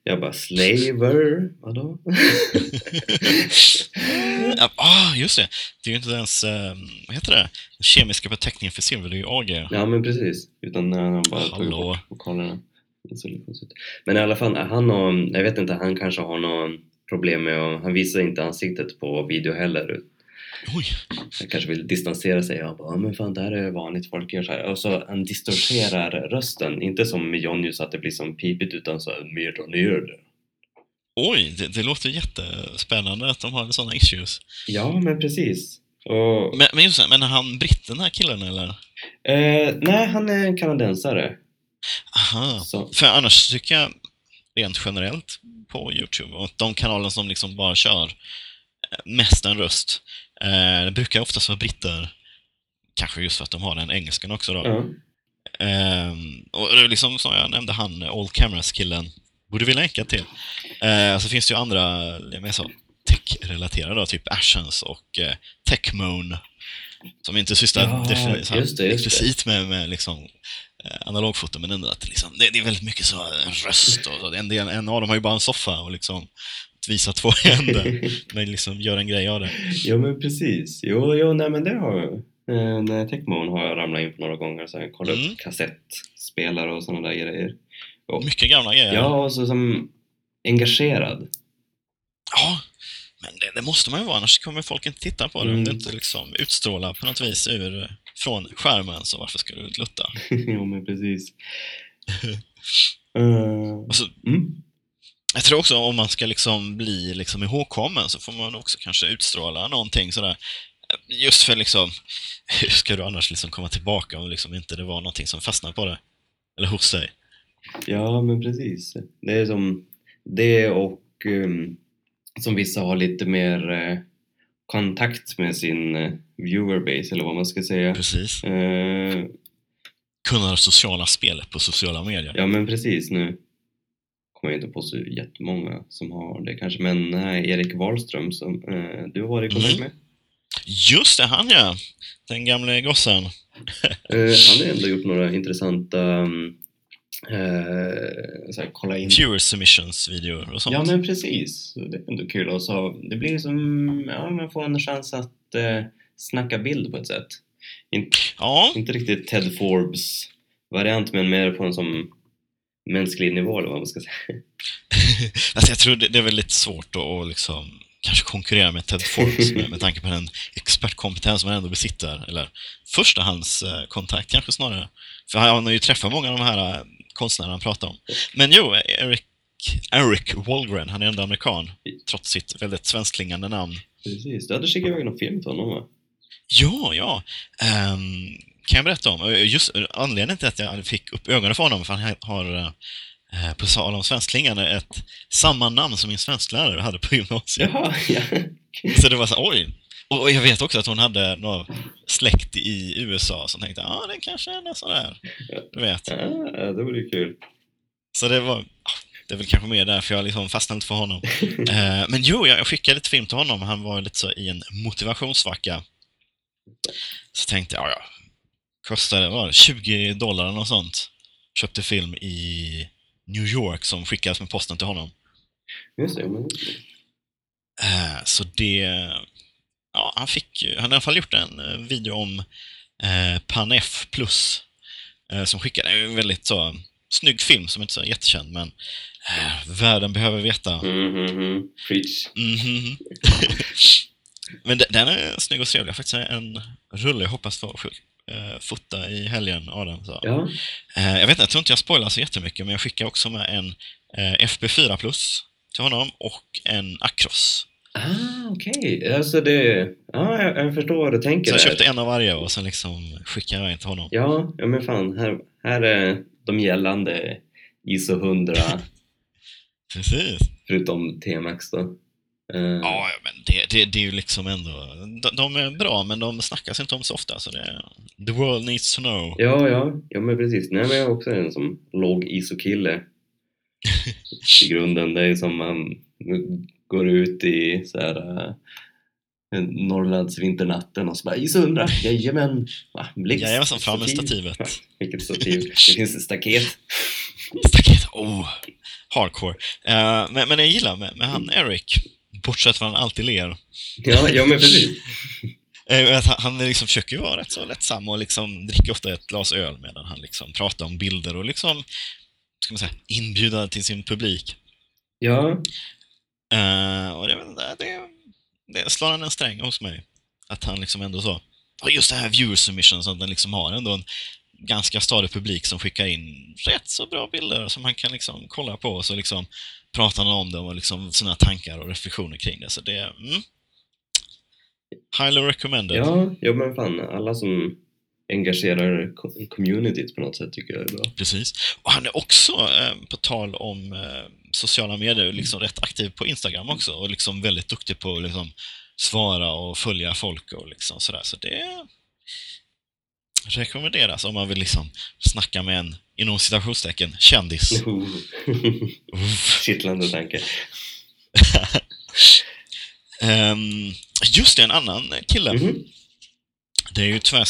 jag bara slaver, vadå? Ja, ah, just det. Det är ju inte ens, eh, vad heter det? Den kemiska beteckningen för silver, det är ju AG. Ja men precis, utan när han bara Hallå. bort vokalerna. Men i alla fall, han har, jag vet inte, han kanske har någon problem med att, han visar inte ansiktet på video heller. Oj. Han kanske vill distansera sig och bara, "Ja, men fan det här är vanligt, folk gör så här. Och så han distorserar rösten, inte som med Johnny så att det blir som pipigt utan så mer och det. Oj, det, det låter jättespännande att de har sådana issues. Ja men precis. Och, Men, men just det, men är han britt den här killen eller? eh, nej, han är en kanadensare. Aha. Så, För annars tycker jag rent generellt på Youtube och de kanaler som liksom bara kör eh, mest en röst. Eh, det brukar oftast vara britter. Kanske just för att de har den engelskan också då. ja. Ehm, och det är liksom som jag nämnde, han All Cameras-killen, borde vi länka till. Uh, så finns det ju andra, mer så tech-relaterade då, typ Ashens och uh, Techmoan. Som inte sysslar Ja, just det, just det. explicit med, med liksom, eh, analogfoto, men ändå att liksom, det, det är väldigt mycket så röst och så. En, del, en av dem har ju bara en soffa och liksom visa två händer, men liksom gör en grej av det. Jo men precis. Jo, jo nej men det har jag. Eh, Techmoon har jag ramlat in på några gånger så jag kollat Mm. upp kassettspelare och sådana där grejer. Och, Mycket gamla grejer. ja, och så som engagerad. Ja, men det, det måste man ju vara, annars kommer folk inte titta på det. Om Mm. det inte liksom utstrålar på något vis ur, från skärmen, så varför skulle du glutta? jo men precis. Eh, Och så, mm. jag tror också om man ska liksom bli liksom ihågkommen så får man också kanske utstråla någonting sådär. Just för liksom, hur ska du annars liksom komma tillbaka om liksom inte det var någonting som fastnade på det? Eller hos dig? Ja, men precis. Det är som det och um, som vissa har lite mer eh, kontakt med sin uh, viewerbase eller vad man ska säga. Precis. Eh, Kunna sociala spelet på sociala medier. ja, men precis nu kommer jag inte på så jättemånga som har det kanske, men nej, Erik Wahlström som eh, du har varit i kontakt Mm. med. Just det, han ja! Den gamle gossen. Eh, han har ändå gjort några intressanta um, eh, så här, kolla in Viewer submissions-videor och sånt. Ja men precis, det är ändå kul och så det blir som, ja man får en chans att eh, snacka bild på ett sätt. In, ja, inte riktigt Ted Forbes variant men mer på en som mänsklig nivå eller vad man ska säga. alltså jag tror det, det är väldigt svårt att, liksom kanske konkurrera med Ted Forbes med, med tanke på den expertkompetens man ändå besitter. Eller förstahandskontakt kanske snarare. För han har ju träffat många av de här eh, konstnärerna han pratar om. Men jo, Eric, Eric Wallgren, han är ändå amerikan, trots sitt väldigt svenskklingande namn. Precis, du hade skickat iväg någon film till honom va? Ja, ja. Ehm, kan jag berätta om? Och Just anledningen till att jag fick upp ögonen för honom, för han har, eh, på tal om svenskklingande, ett samma namn som min svensklärare hade på gymnasiet. Jaha, ja. Så det var så oj. Och jag vet också att hon hade någon släkt i USA som tänkte, ja, det kanske är något sådär. Du vet. Ah, det vore ju kul. Så det var, ah, det är väl kanske mer därför jag liksom fastnade för honom. Eh, men jo, jag jag skickade lite film till honom. Han var lite så i en motivationssvacka. Så tänkte jag, ja. Kostade, var det, 20 dollar något sånt. Köpte film i New York som skickades med posten till honom. Just det, men... Eh, så det... Ja, han fick ju... Han har i alla fall gjort en eh, video om eh, PanF Plus. Eh, som skickade en väldigt så snygg film som inte är så jättekänd, men eh, världen behöver veta. Mm, mm, mm. Preach. Mhm. Men de- den är snygg och trevlig. Jag har faktiskt en rulle jag hoppas få uh, fota i helgen den. Så. Ja, Eh, jag vet inte, jag tror inte jag spoilar så jättemycket, men jag skickar också med en eh, FB4 Plus till honom och en Acros. ah, okej. Alltså det... Ja, jag, jag förstår vad du tänker Så jag där. köpte en av varje och sen liksom skickar jag en till honom. Ja, ja men fan, här, här är de gällande ISO 100 Precis. förutom T-Max då. Eh, Ja, men det, det, det är ju liksom ändå... De, de är bra, men de snackas inte om så ofta, så det... The world needs to know. ja, ja, ja men precis. Nej, men jag är också en som låg ISO-kille i grunden. Det är som man går ut i så här uh, Norrlands vinternatten och så bara 100, jajamän! Va, blixt, Jajamensan, fram med stativ. stativet. Ja, Vilket stativ? Det finns ett staket. Staket, oh, hardcore. Eh, men, men jag gillar med, med han Eric, bortsett från att han alltid ler. Ja, ja men precis. Eh, han, liksom försöker ju vara rätt så lättsam och liksom dricker ofta ett glas öl medan han liksom pratar om bilder och liksom, ska man säga, inbjuda till sin publik. Ja, Eh, och det, det, det, det slår han en sträng hos mig. Att han liksom ändå så, och just det här viewer submission, så att den liksom har ändå en ganska stadig publik som skickar in rätt så bra bilder som han kan liksom kolla på och så liksom pratar han om dem och liksom sina tankar och reflektioner kring det. Så det är mm, highly recommended. ja, ja men fan, alla som engagerar co- communityt på något sätt tycker jag är bra. Precis. Och han är också, eh, på tal om eh, sociala medier, liksom rätt aktiv på Instagram också och liksom väldigt duktig på att liksom svara och följa folk och liksom sådär. Så det. Rekommenderas om man vill liksom snacka med en, inom citationstecken, kändis. Kittlande tanke. Ehm, just det, en annan kille. Mhm. Det är ju tyvärr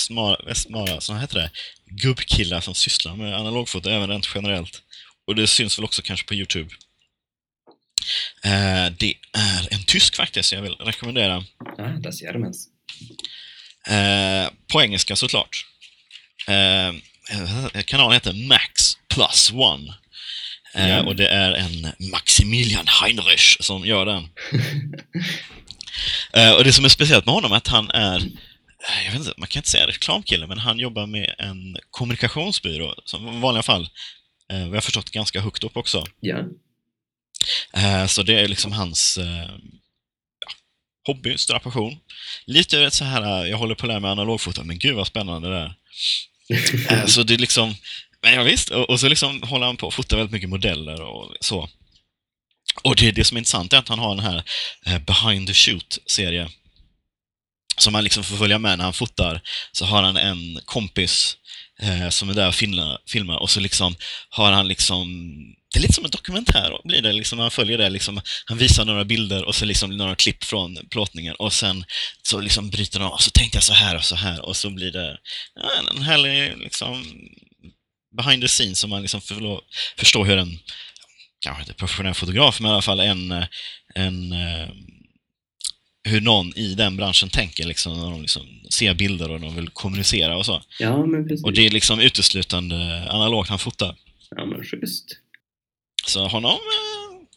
smara så heter det, gubbkillar som sysslar med analogfoto, även rent generellt. Och det syns väl också kanske på Youtube. Eh, det är en tysk faktiskt, jag vill rekommendera. Ah, das Järmens. Eh, på engelska såklart. Eh, eh, kanalen heter Max Plus One. Eh, Ja. Och det är en Maximilian Heinrich som gör den. Eh, och det som är speciellt med honom är att han är, eh, jag vet inte, man kan inte säga reklamkille, men han jobbar med en kommunikationsbyrå, som i vanliga fall, eh, jag har förstått, ganska högt upp också. Ja. Eh, så det är liksom hans eh, hobby, stora passion. Lite så här, eh, jag håller på att lära mig analogfoto, men gud vad spännande det är. Eh, så det är liksom, men ja, visst, och, och så liksom håller han på att fota väldigt mycket modeller och så. Och det, det som är intressant är att han har den här eh, Behind the Shoot-serie. Som man liksom får följa med när han fotar. Så har han en kompis eh, som är där och filmar, filmar. Och så liksom har han liksom det är lite som en dokumentär blir det liksom, man följer det liksom, han visar några bilder och så liksom några klipp från plåtningen. Och sen så liksom bryter han av, så tänkte jag så här och så här och så blir det ja, en härlig liksom behind the scenes som man liksom förstår hur en, kanske inte professionell fotograf, men i alla fall en, eh, en eh, hur någon i den branschen tänker liksom, när de liksom ser bilder och de vill kommunicera och så. ja, men precis. Och det är liksom uteslutande analogt han fotar. Ja, men schysst. Så honom, eh,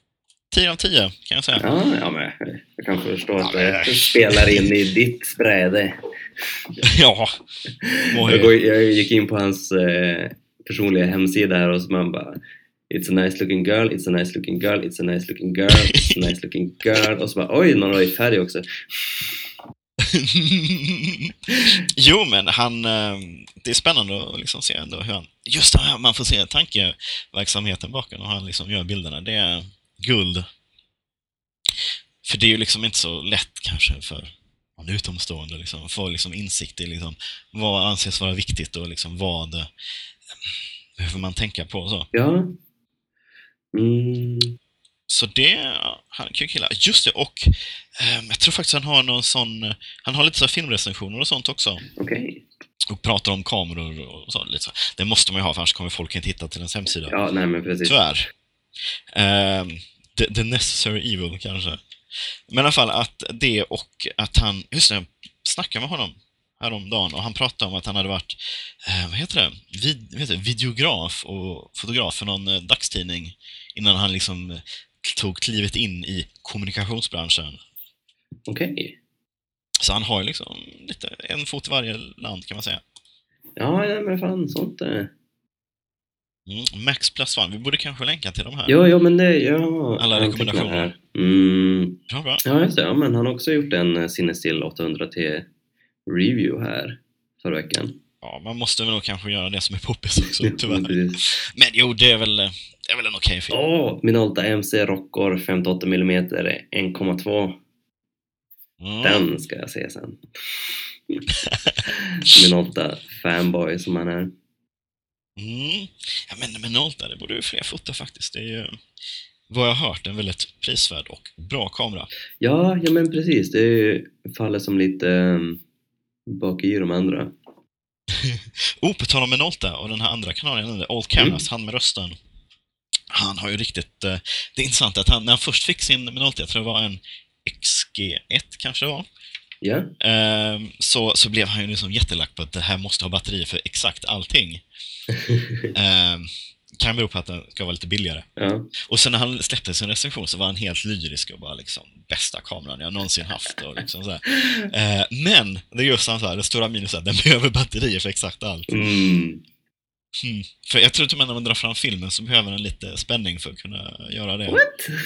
10 av 10 kan jag säga. Ja, ja, men jag kan förstå att Ja, det spelar in i ditt bräde. Ja. Jag gick in på hans eh, personliga hemsida här och så man bara It's a nice looking girl, it's a nice looking girl, it's a nice looking girl, it's a nice looking girl och så bara oj, någon har i färg också. jo, men han... eh, Det är spännande att liksom se ändå hur han... Just det här, man får se tankeverksamheten bakom och han liksom gör bilderna. Det är guld. För det är ju liksom inte så lätt kanske för en utomstående liksom, att få liksom insikt i liksom, vad anses vara viktigt och liksom vad eh, behöver man tänka på så. Ja. Mm. Så det, han är kul kille. Just det, och eh, jag tror faktiskt han har någon sån, eh, han har lite så här filmrecensioner och sånt också. Okej. Och pratar om kameror och så. Lite så. Det måste man ju ha, för annars kommer folk inte hitta till ens hemsida. Ja, nej men precis. Tyvärr. Ehm, the, the necessary evil, kanske. Men i alla fall att det och att han, just det, jag snackade med honom häromdagen och han pratade om att han hade varit, eh, vad heter det, Vid, vad heter det? videograf och fotograf för någon eh, dagstidning innan han liksom eh, tog klivet in i kommunikationsbranschen. Okej. Så han har liksom lite, en fot i varje land kan man säga. Ja, men fan sånt eh. Mm, Max plus one, vi borde kanske länka till de här. Jo, jo, men det, ja. Alla rekommendationer. här. Mm. Ja, bra. Ja, just det. Ja, men han har också gjort en eh, Cinestill 800T review här förra veckan. Ja, man måste väl nog kanske göra det som är poppis också, tyvärr. Men jo, det är väl, det är väl en okej film. Åh, Minolta MC Rockor 58 mm 1,2. Mm. Den ska jag se sen. Minolta fanboy som han är. Mm. Ja, men, men Nolta, det borde ju fler fota faktiskt. Det är ju, vad jag har hört, en väldigt prisvärd och bra kamera. Ja, ja men precis. Det är ju faller som lite um, bak i de andra. Oh, på tal om Minolta och den här andra kanalen All Cameras, han med rösten. Han har ju riktigt... Eh, det är intressant att han, när han först fick sin Minolta, jag tror det var en XG1 kanske det var, Ja, Ehm, så, så blev han ju liksom jättelack på att det här måste ha batteri för exakt allting. Ehm, kan bero på att den ska vara lite billigare. ja. Och sen när han släppte sin recension så var han helt lyrisk och bara liksom bästa kameran jag någonsin haft. Och liksom så här. Ehm, men, det är just han så här, det stora minuset, den behöver batterier för exakt allt. Mm. Hmm. För jag tror med när man drar fram filmen så behöver den lite spänning för att kunna göra det. What?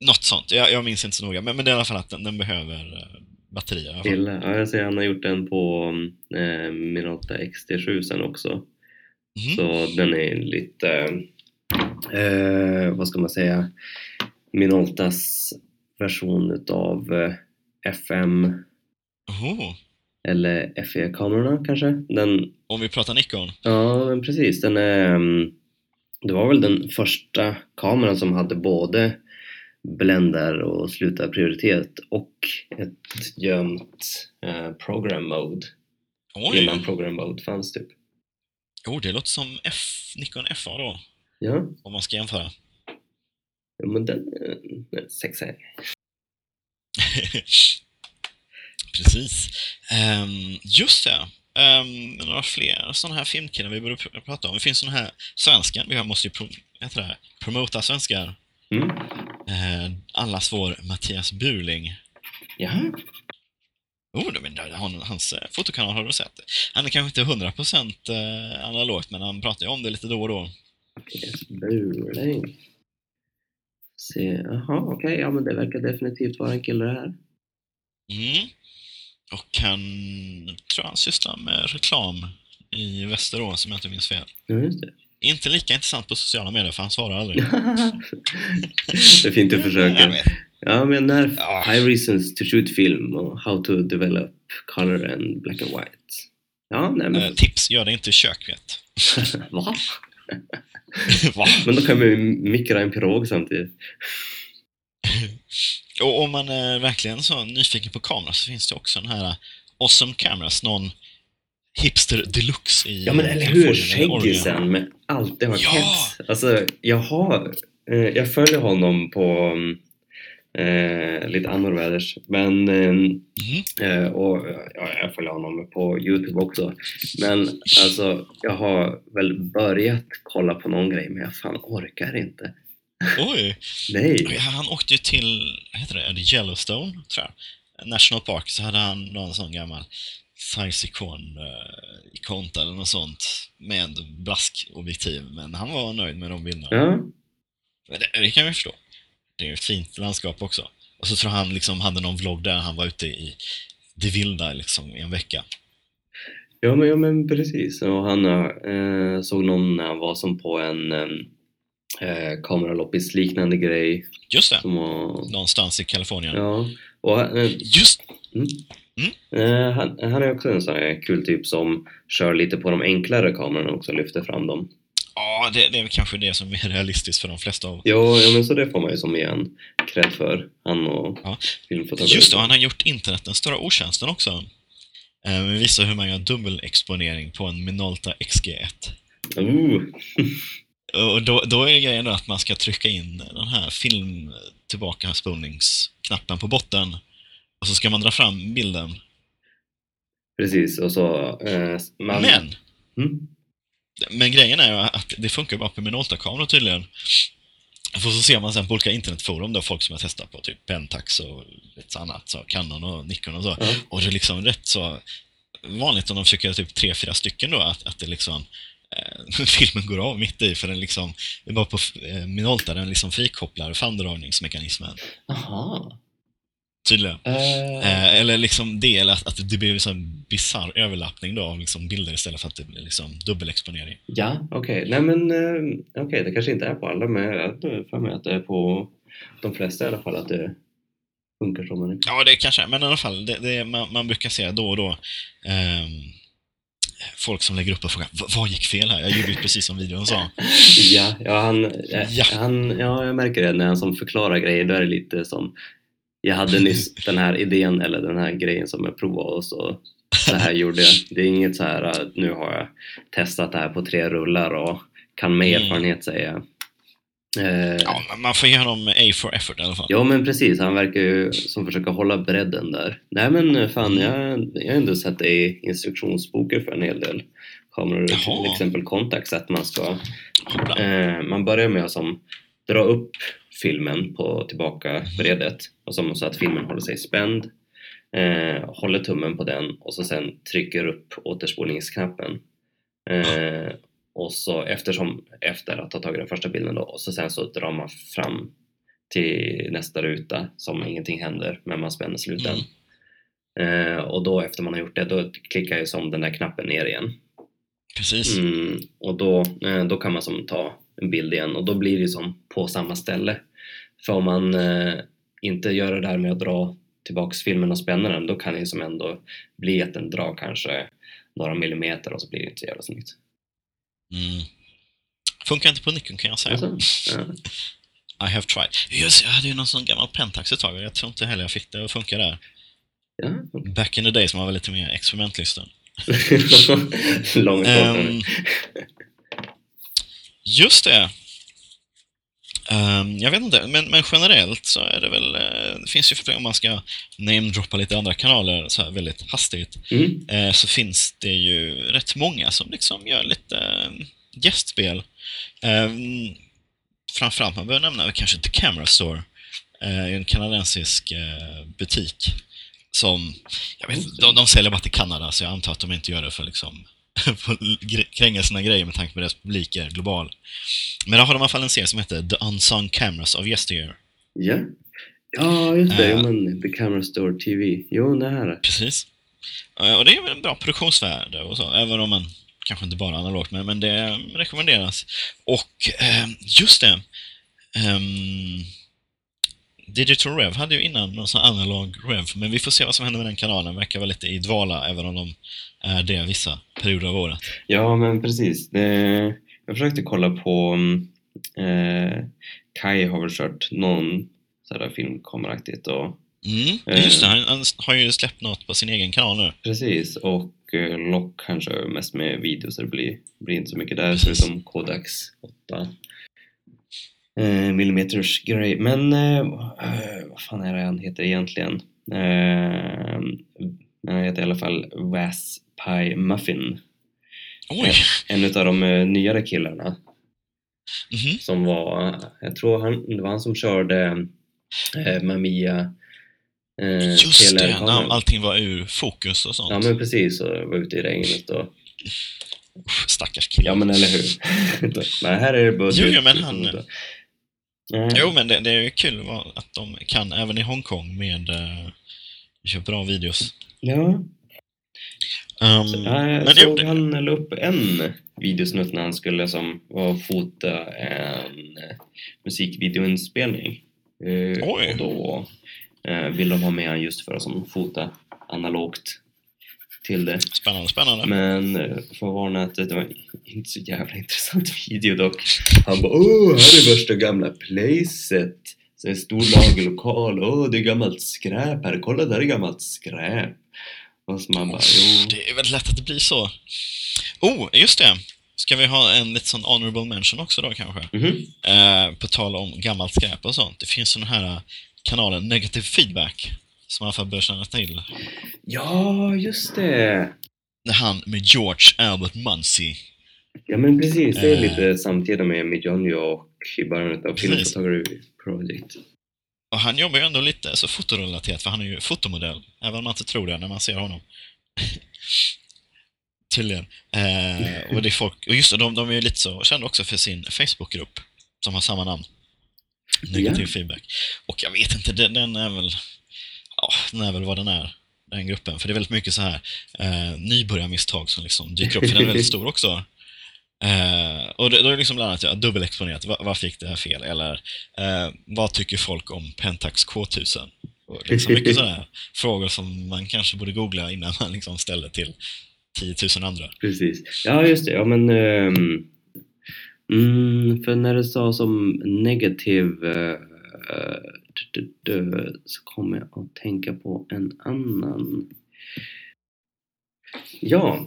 Något sånt, jag, jag minns inte så noga. Men, men det är i alla fall att den, den behöver eh, batterier. i alla fall. Ja, jag ser han har gjort en på eh, Minolta XT7 sen också. Mhm. Så den är lite, eh, vad ska man säga, Minoltas version utav eh, FM Oh. eller FE-kamerorna kanske. Den, Om vi pratar Nikon. ja, men precis. Den är, mm, det var väl den första kameran som hade både blender och slutarprioritet och ett gömt eh, program mode Oj! innan program mode fanns typ. Oh, det låter som F, Nikon FA då, Ja, om man ska jämföra. ja men den är sexig. Precis. Um, just det. Um, några fler sådana här filmkillar vi borde pr- prata om. Det finns sådana här svenskar. Vi måste ju pro- det, promota svenskar. Mm. Uh, allas vår Mattias Burling. Jaha, Oh, men där- han, hans eh, fotokanal har du sett. Han är kanske inte 100% eh, analogt, men han pratar ju om det lite då och då. Mattias Burling. Se, jaha okej, ja men det verkar definitivt vara en kille det här. Mm. Och han tror han sysslar med reklam i Västerås, om jag inte minns fel. Ja, just det. Inte lika intressant på sociala medier, för han svarar aldrig. det är fint försöker. vet. Ja, men när Ja. High reasons to shoot film och how to develop color and black and white. Ja, nej Eh, men... tips, gör det inte i kök, vet. Va? Va? Men då kan man ju mikra en pirog samtidigt. Och om man är verkligen så nyfiken på kamera så finns det också den här eh, Awesome Cameras, någon hipster deluxe i Ja men eller hur, skäggisen med allt det har Ja! keps. Alltså, jag har... Eh, jag följer honom på eh, lite annorväders. Men... Eh. Eh, och ja, jag följer honom på Youtube också. Men alltså, jag har väl börjat kolla på någon grej men jag fan orkar inte. Oj! Nej. Han åkte ju till, heter det, Yellowstone, tror jag. National Park, så hade han någon sån gammal size-ikon, uh, ikonta eller något sånt, med blaskobjektiv. Men han var nöjd med de bilderna. Ja, Det, det kan vi förstå. Det är ett fint landskap också. Och så tror han liksom hade någon vlogg där han var ute i det vilda liksom i en vecka. ja, men, ja men precis. Och han eh, såg någon när han var som på en eh, kameraloppis liknande grej. Just det, var, någonstans i Kalifornien. ja. Och eh, Just eh, han, han är också en sån här kul typ som kör lite på de enklare kamerorna också, lyfter fram dem. Ja, det, det är kanske det som är realistiskt för de flesta av oss. Jo, ja, men så det får man ju som igen cred för. Han och Ja. filmfotografer. Just det, och han har gjort internet den stora otjänsten också. Eh, Vi visar hur man gör dubbelexponering på en Minolta XG1. Ooh. Och då, då är grejen då att man ska trycka in den här film tillbaka spolningsknappen på botten. Och så ska man dra fram bilden. Precis, och så... Eh, man, Men! Mm. Men grejen är ju att det funkar bara på Minolta-kameror tydligen. För så ser man sen på olika internetforum då, folk som har testat på typ Pentax och lite annat, så Canon och Nikon och så. Ja. Och det är liksom rätt så vanligt om de försöker typ tre, fyra stycken då, att, att det liksom eh, filmen går av mitt i, för den liksom, det är bara på eh, Minolta den liksom frikopplar framdragningsmekanismen. Aha. Tydligen. Eh, Eh, eller liksom det, eller att, att det blir en bisarr överlappning då av liksom bilder istället för att det blir liksom dubbelexponering. ja, okej. Nej men eh, okej, det kanske inte är på alla, men jag för mig att det är på de flesta i alla fall att det funkar som man är. Ja, det kanske men i alla fall, det, det, man, man brukar se då och då ehm, folk som lägger upp och frågar "Va- vad gick fel här? Jag gjorde ju precis som videon sa. Ja, ja, han, ja. Ja. Han, ja, jag märker det när han som förklarar grejer, då är det lite som jag hade nyss den här idén eller den här grejen som jag provade och så, så här gjorde jag. Det är inget så här att nu har jag testat det här på tre rullar och kan med Mm. erfarenhet säga. Eh, Ja, men man får ge honom A for effort i alla fall. Ja men precis, han verkar ju som försöka hålla bredden där. Nej men eh, fan, jag, jag har ändå sett det i instruktionsboken för en hel del kameror. Till Jaha. exempel Contax, att man ska. Eh, man börjar med att som, dra upp filmen på tillbaka bredet och som, så att filmen håller sig spänd. Eh, håller tummen på den och så sen trycker upp återspolningsknappen. Eh, och så eftersom, efter att ha tagit den första bilden då, och så sen så drar man fram till nästa ruta som ingenting händer men man spänner sluten. Eh, och då efter man har gjort det då klickar ju som den där knappen ner igen. Precis. Mm, och då, eh, då kan man som ta en bild igen och då blir det som på samma ställe. För om man eh, inte gör det där med att dra tillbaks filmen och spänna den, då kan det ju som ändå bli att den drar kanske några millimeter och så blir det inte så jävla snyggt. Mm. Funkar inte på Nikon kan jag säga. Alltså, ja. I have tried. Just, jag hade ju någon sån gammal Pentax ett tag och jag tror inte heller jag fick det att funka där. Ja. Back in the days man var lite mer experimentlysten. Långt Ehm, just det. Ehm, jag vet inte, men, men generellt så är det väl, eh, det finns ju, om man ska namedroppa lite andra kanaler så här väldigt hastigt, mm. eh, så finns det ju rätt många som liksom gör lite eh, gästspel. Um, framförallt, man bör nämna kanske The Camera Store, en kanadensisk butik som, jag vet de, de säljer bara till Kanada så jag antar att de inte gör det för liksom kränga sina grejer med tanke på deras publik är global. Men där har de i alla fall en serie som heter The Unsung Cameras of Yesteryear. Ja. Ja, just det. Jo, men The Camera Store TV. Jo, det här. Precis. Eh, Och det är väl en bra produktionsvärde och så, även om man kanske inte bara analogt, men, men det rekommenderas. Och eh, just det, ehm, Digital Rev hade ju innan någon sån analog Rev, men vi får se vad som händer med den kanalen. Verkar vara lite i dvala, även om de är det vissa perioder av året. Ja, men precis. Det, jag försökte kolla på... mm, Eh, Kai har väl kört någon sådär filmkameraaktigt och Mm, Eh. just det, han, han har ju släppt något på sin egen kanal nu. precis. Och eh, Lock kanske mest med video så det blir, blir inte så mycket där Precis. förutom Kodax 8 eh, millimeters grej. Men eh, eh, vad fan är det han heter egentligen? Eh, han heter i alla fall Was Pie Muffin. Oj! En av de nyare killarna Mhm. som var, jag tror han, det var han som körde eh, Mamiya eh, Just det, när allting var ur fokus och sånt. Ja men precis, och var ute i regnet och Stackars kille. Ja men eller hur. men här är det budget. Jo, jo, men han- Ja. Jo, men det, det är ju kul att de kan, även i Hongkong, med uh, köra bra videos. Ja, Um, så, jag men jo, såg det, han la upp en videosnutt när han skulle som var fota en eh, musikvideoinspelning. Eh, Oj. och då eh, ville de ha med han just för att som fota analogt till det. spännande, spännande. Men eh, varna att det var inte så jävla intressant video dock. Han bara åh, här är värsta gamla placet. Så en stor lagerlokal. Åh, det är gammalt skräp här. Kolla, där är gammalt skräp. Och så man bara, jo. Det är väldigt lätt att det blir så. Oh, just det! Ska vi ha en lite sån honorable mention också då kanske? Mhm. Eh, på tal om gammalt skräp och sånt. Det finns den här eh, kanalen Negative Feedback, som alla fall bör känna till. Ja, just det. Det är han med George Albert Munsey. Ja, men precis. Det är Eh. lite samtida med Midjourney och i början av Film Precis. Photography Project. Och han jobbar ju ändå lite så fotorelaterat, för han är ju fotomodell. Även om man inte tror det när man ser honom. Tydligen. Eh, och det folk, och just det, de, de är ju lite så kända också för sin Facebookgrupp, som har samma namn. Negativ Ja. feedback. Och jag vet inte, den, den är väl, ja, den är väl vad den är, den gruppen. För det är väldigt mycket så här eh, nybörjarmisstag som liksom dyker upp, för den är väldigt stor också. Eh, och det, då är det liksom bland annat ja, dubbelexponerat, Va, varför gick det här fel? Eller eh, vad tycker folk om Pentax K1000? Och liksom mycket sådana frågor som man kanske borde googla innan man liksom ställer till 10 000 andra. Precis. Ja, just det. Ja, men... mm, för när du sa som negativ d- så kommer jag att tänka på en annan. Ja,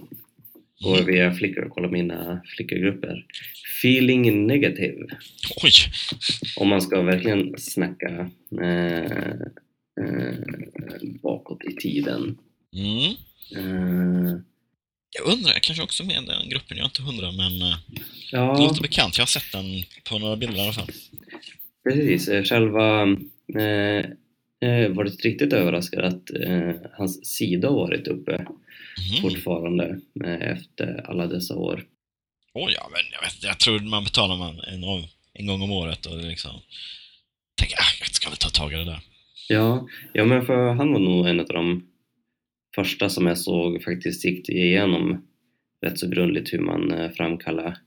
går via Flickr och kollar mina Flickr-grupper. Feeling negative. Oj! Om man ska verkligen snacka eh, eh, bakåt i tiden. Mm. Eh, Jag undrar, jag kanske också är med i den gruppen, jag är inte hundra, men eh, det ja. låter bekant. Jag har sett den på några bilder i alla fall. Precis, eh, själva eh, eh, varit riktigt överraskad att eh, hans sida har varit uppe Mhm. fortfarande eh, efter alla dessa år. Oj, ja, men jag, vet, jag tror man betalar man en, en gång om året och liksom... Tänker, ah, jag ska väl ta tag i det där. Ja, ja men för han var nog en av de första som jag såg faktiskt gick igenom rätt så grundligt hur man eh, framkallar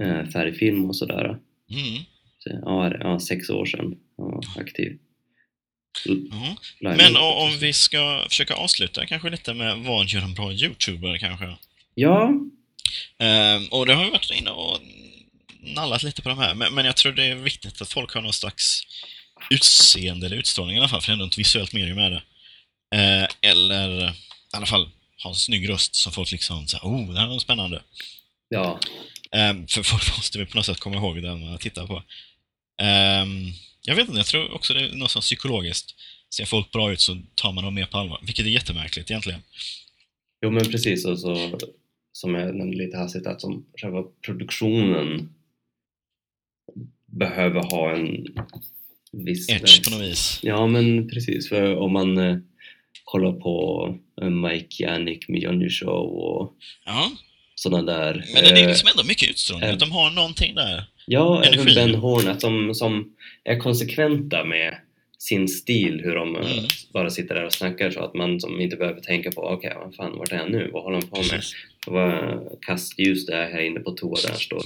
eh, färgfilm och sådär. Mm. Ja, ja, sex år sedan var aktiv. Ja. Men om vi ska försöka avsluta kanske lite med vad gör en bra YouTuber kanske? Ja, Ehm, och det har vi varit inne och nallat lite på de här, men, men jag tror det är viktigt att folk har någon slags utseende eller utstrålning i alla fall, för det är ändå ett visuellt medium med det. Eh, eller i alla fall ha en snygg röst som folk liksom säger oh, det här var spännande. ja, Ehm, för folk måste vi på något sätt komma ihåg det man tittar på. Ehm, jag vet inte, jag tror också det är något psykologiskt. Ser folk bra ut så tar man dem mer på allvar, vilket är jättemärkligt egentligen. jo men precis och så som jag nämnde lite hastigt att som själva produktionen behöver ha en viss Edge på något vis. Ja men precis, för om man eh, kollar på eh, Mike Yannick med Johnny Show och Ja, sådana där. men det är eh, liksom ändå mycket utstrålning, eh, att de har någonting där. Ja, även. Ben Horn, att de som är konsekventa med sin stil, hur de eh, Mm. bara sitter där och snackar så att man som inte behöver tänka på okej, vad fan, vart är han nu? Vad håller han på med? Vad kastljus det är här inne på toa där står.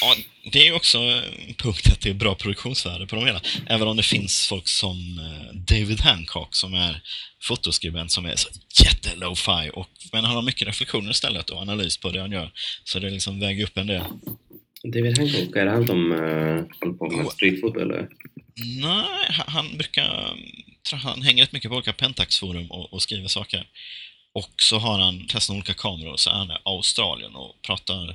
Ja, det är också en punkt att det är bra produktionsvärde på de hela. Även om det finns folk som eh, David Hancock som är fotoskribent som är så jätte low-fi och men han har mycket reflektioner istället och analys på det han gör. Så det liksom väger upp en del. David Hancock, är det han som uh, håller på med streetfood eller? Nej, han, han brukar... Han hänger rätt mycket på olika Pentax-forum och, och skriver saker. Och så har han testat olika kameror, så är han i Australien och pratar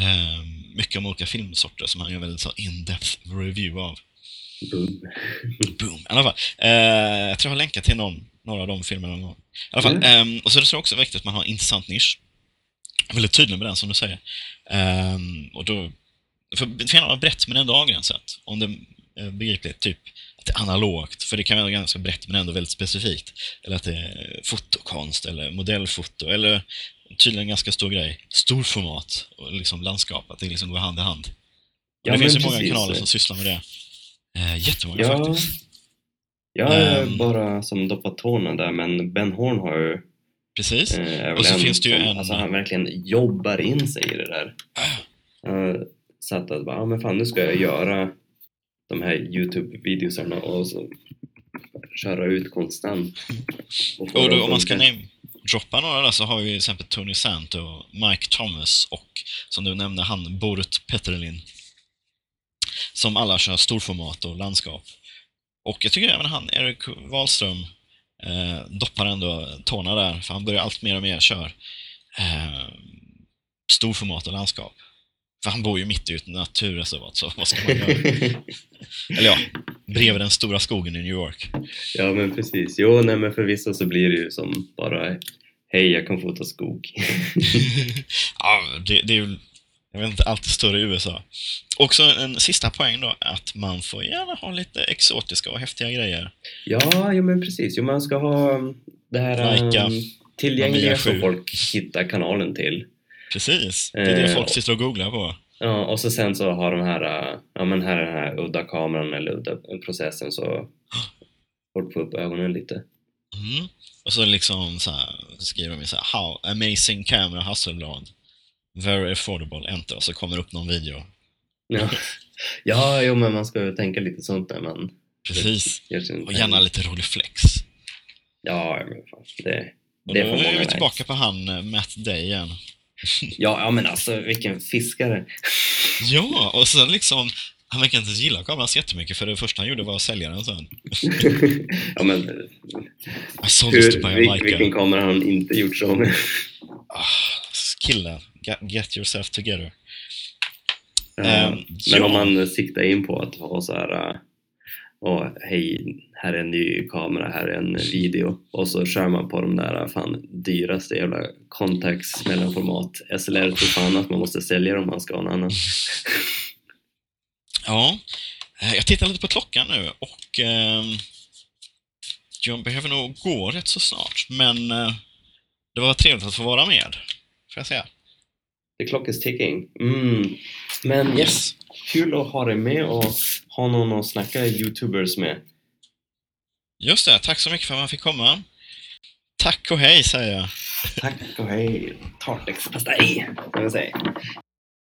eh, mycket om olika filmsorter som han gör väldigt så in-depth review av. Boom. Boom! I alla fall. Eh, jag tror jag har länkat till någon, några av de filmerna någon gång. I alla fall. Mm. ehm, och så är det så också viktigt att man har en intressant nisch. Jag är väldigt tydlig med den, som du säger. Ehm, och då, för det gärna vara brett, men ändå avgränsat. Om det är begripligt, typ att det är analogt, för det kan vara ganska brett, men ändå väldigt specifikt. Eller att det är fotokonst, eller modellfoto, eller tydligen en ganska stor grej, storformat och liksom landskap, att det liksom går hand i hand. Ja, det finns ju många kanaler som sysslar med det. Eh, jättemånga Ja, faktiskt. jag är Ehm. bara som doppat tårna där, men Ben Horn har ju Precis. Eh, Och så en finns det ju en- Alltså han verkligen jobbar in sig i det där. Uh, satt att bara, ja men fan nu ska jag göra de här Youtube-videosarna och så köra ut konstant. Och Och då, om man ska namedroppa några där så har vi till exempel Tony Santo, Mike Thomas och som du nämnde han Borut Petrelin. Som alla kör storformat och landskap. Och jag tycker även han, Erik Wahlström, eh, doppar ändå tårna där, för han börjar allt mer och mer köra eh, storformat och landskap. För han bor ju mitt i ett naturreservat, så vad ska man göra? Eller ja, bredvid den stora skogen i New York. ja men precis. Jo, nej men för vissa så blir det ju som bara Hej, jag kan fota skog. ja, det, det är ju, jag vet inte, alltid större i USA. Också en sista poäng då, att man får gärna ha lite exotiska och häftiga grejer. ja, jo men precis. Jo, man ska ha um, det här Laika, um, tillgängliga som 7. folk hittar kanalen till. Precis, det är det Eh, folk sitter och googlar på. Ja, och så sen så har de här, uh, ja men här är den här udda kameran eller udda processen så folk får upp ögonen lite. Mm. Och så liksom så här, skriver de så här, How amazing camera Hasselblad. Very affordable, enter. Och så kommer det upp någon video. Ja, ja jo men man ska ju tänka lite sånt när man Precis. Och gärna lite rolig flex. Ja, men fan, det, det är många vi tillbaka likes. på han eh, Matt Day igen. Ja, ja men alltså vilken fiskare. Ja, och sen liksom, han verkar inte gilla kameran så jättemycket för det första han gjorde var att sälja den sen. ja men I saw this to hur, buy a vil, Leica. vilken kamera har han inte gjort så med? Ah, killar, get, yourself together. Ja, Ehm, men ja. om man siktar in på att ha så här äh, Åh, hej, här är en ny kamera, här är en video och så kör man på de där äh, fan dyraste jävla Contax mellanformat SLR tror fan att man måste sälja dem om man ska ha en annan. Ja, eh, jag tittar lite på klockan nu och ehm, jag behöver nog gå rätt så snart, men eh, det var trevligt att få vara med, får jag säga. The clock is ticking. Mm. Men yes, kul att ha dig med och ha någon att snacka youtubers med. Just det, tack så mycket för att man fick komma. Tack och hej, säger jag. Tack och hej. Tartexpastej, kan jag säga.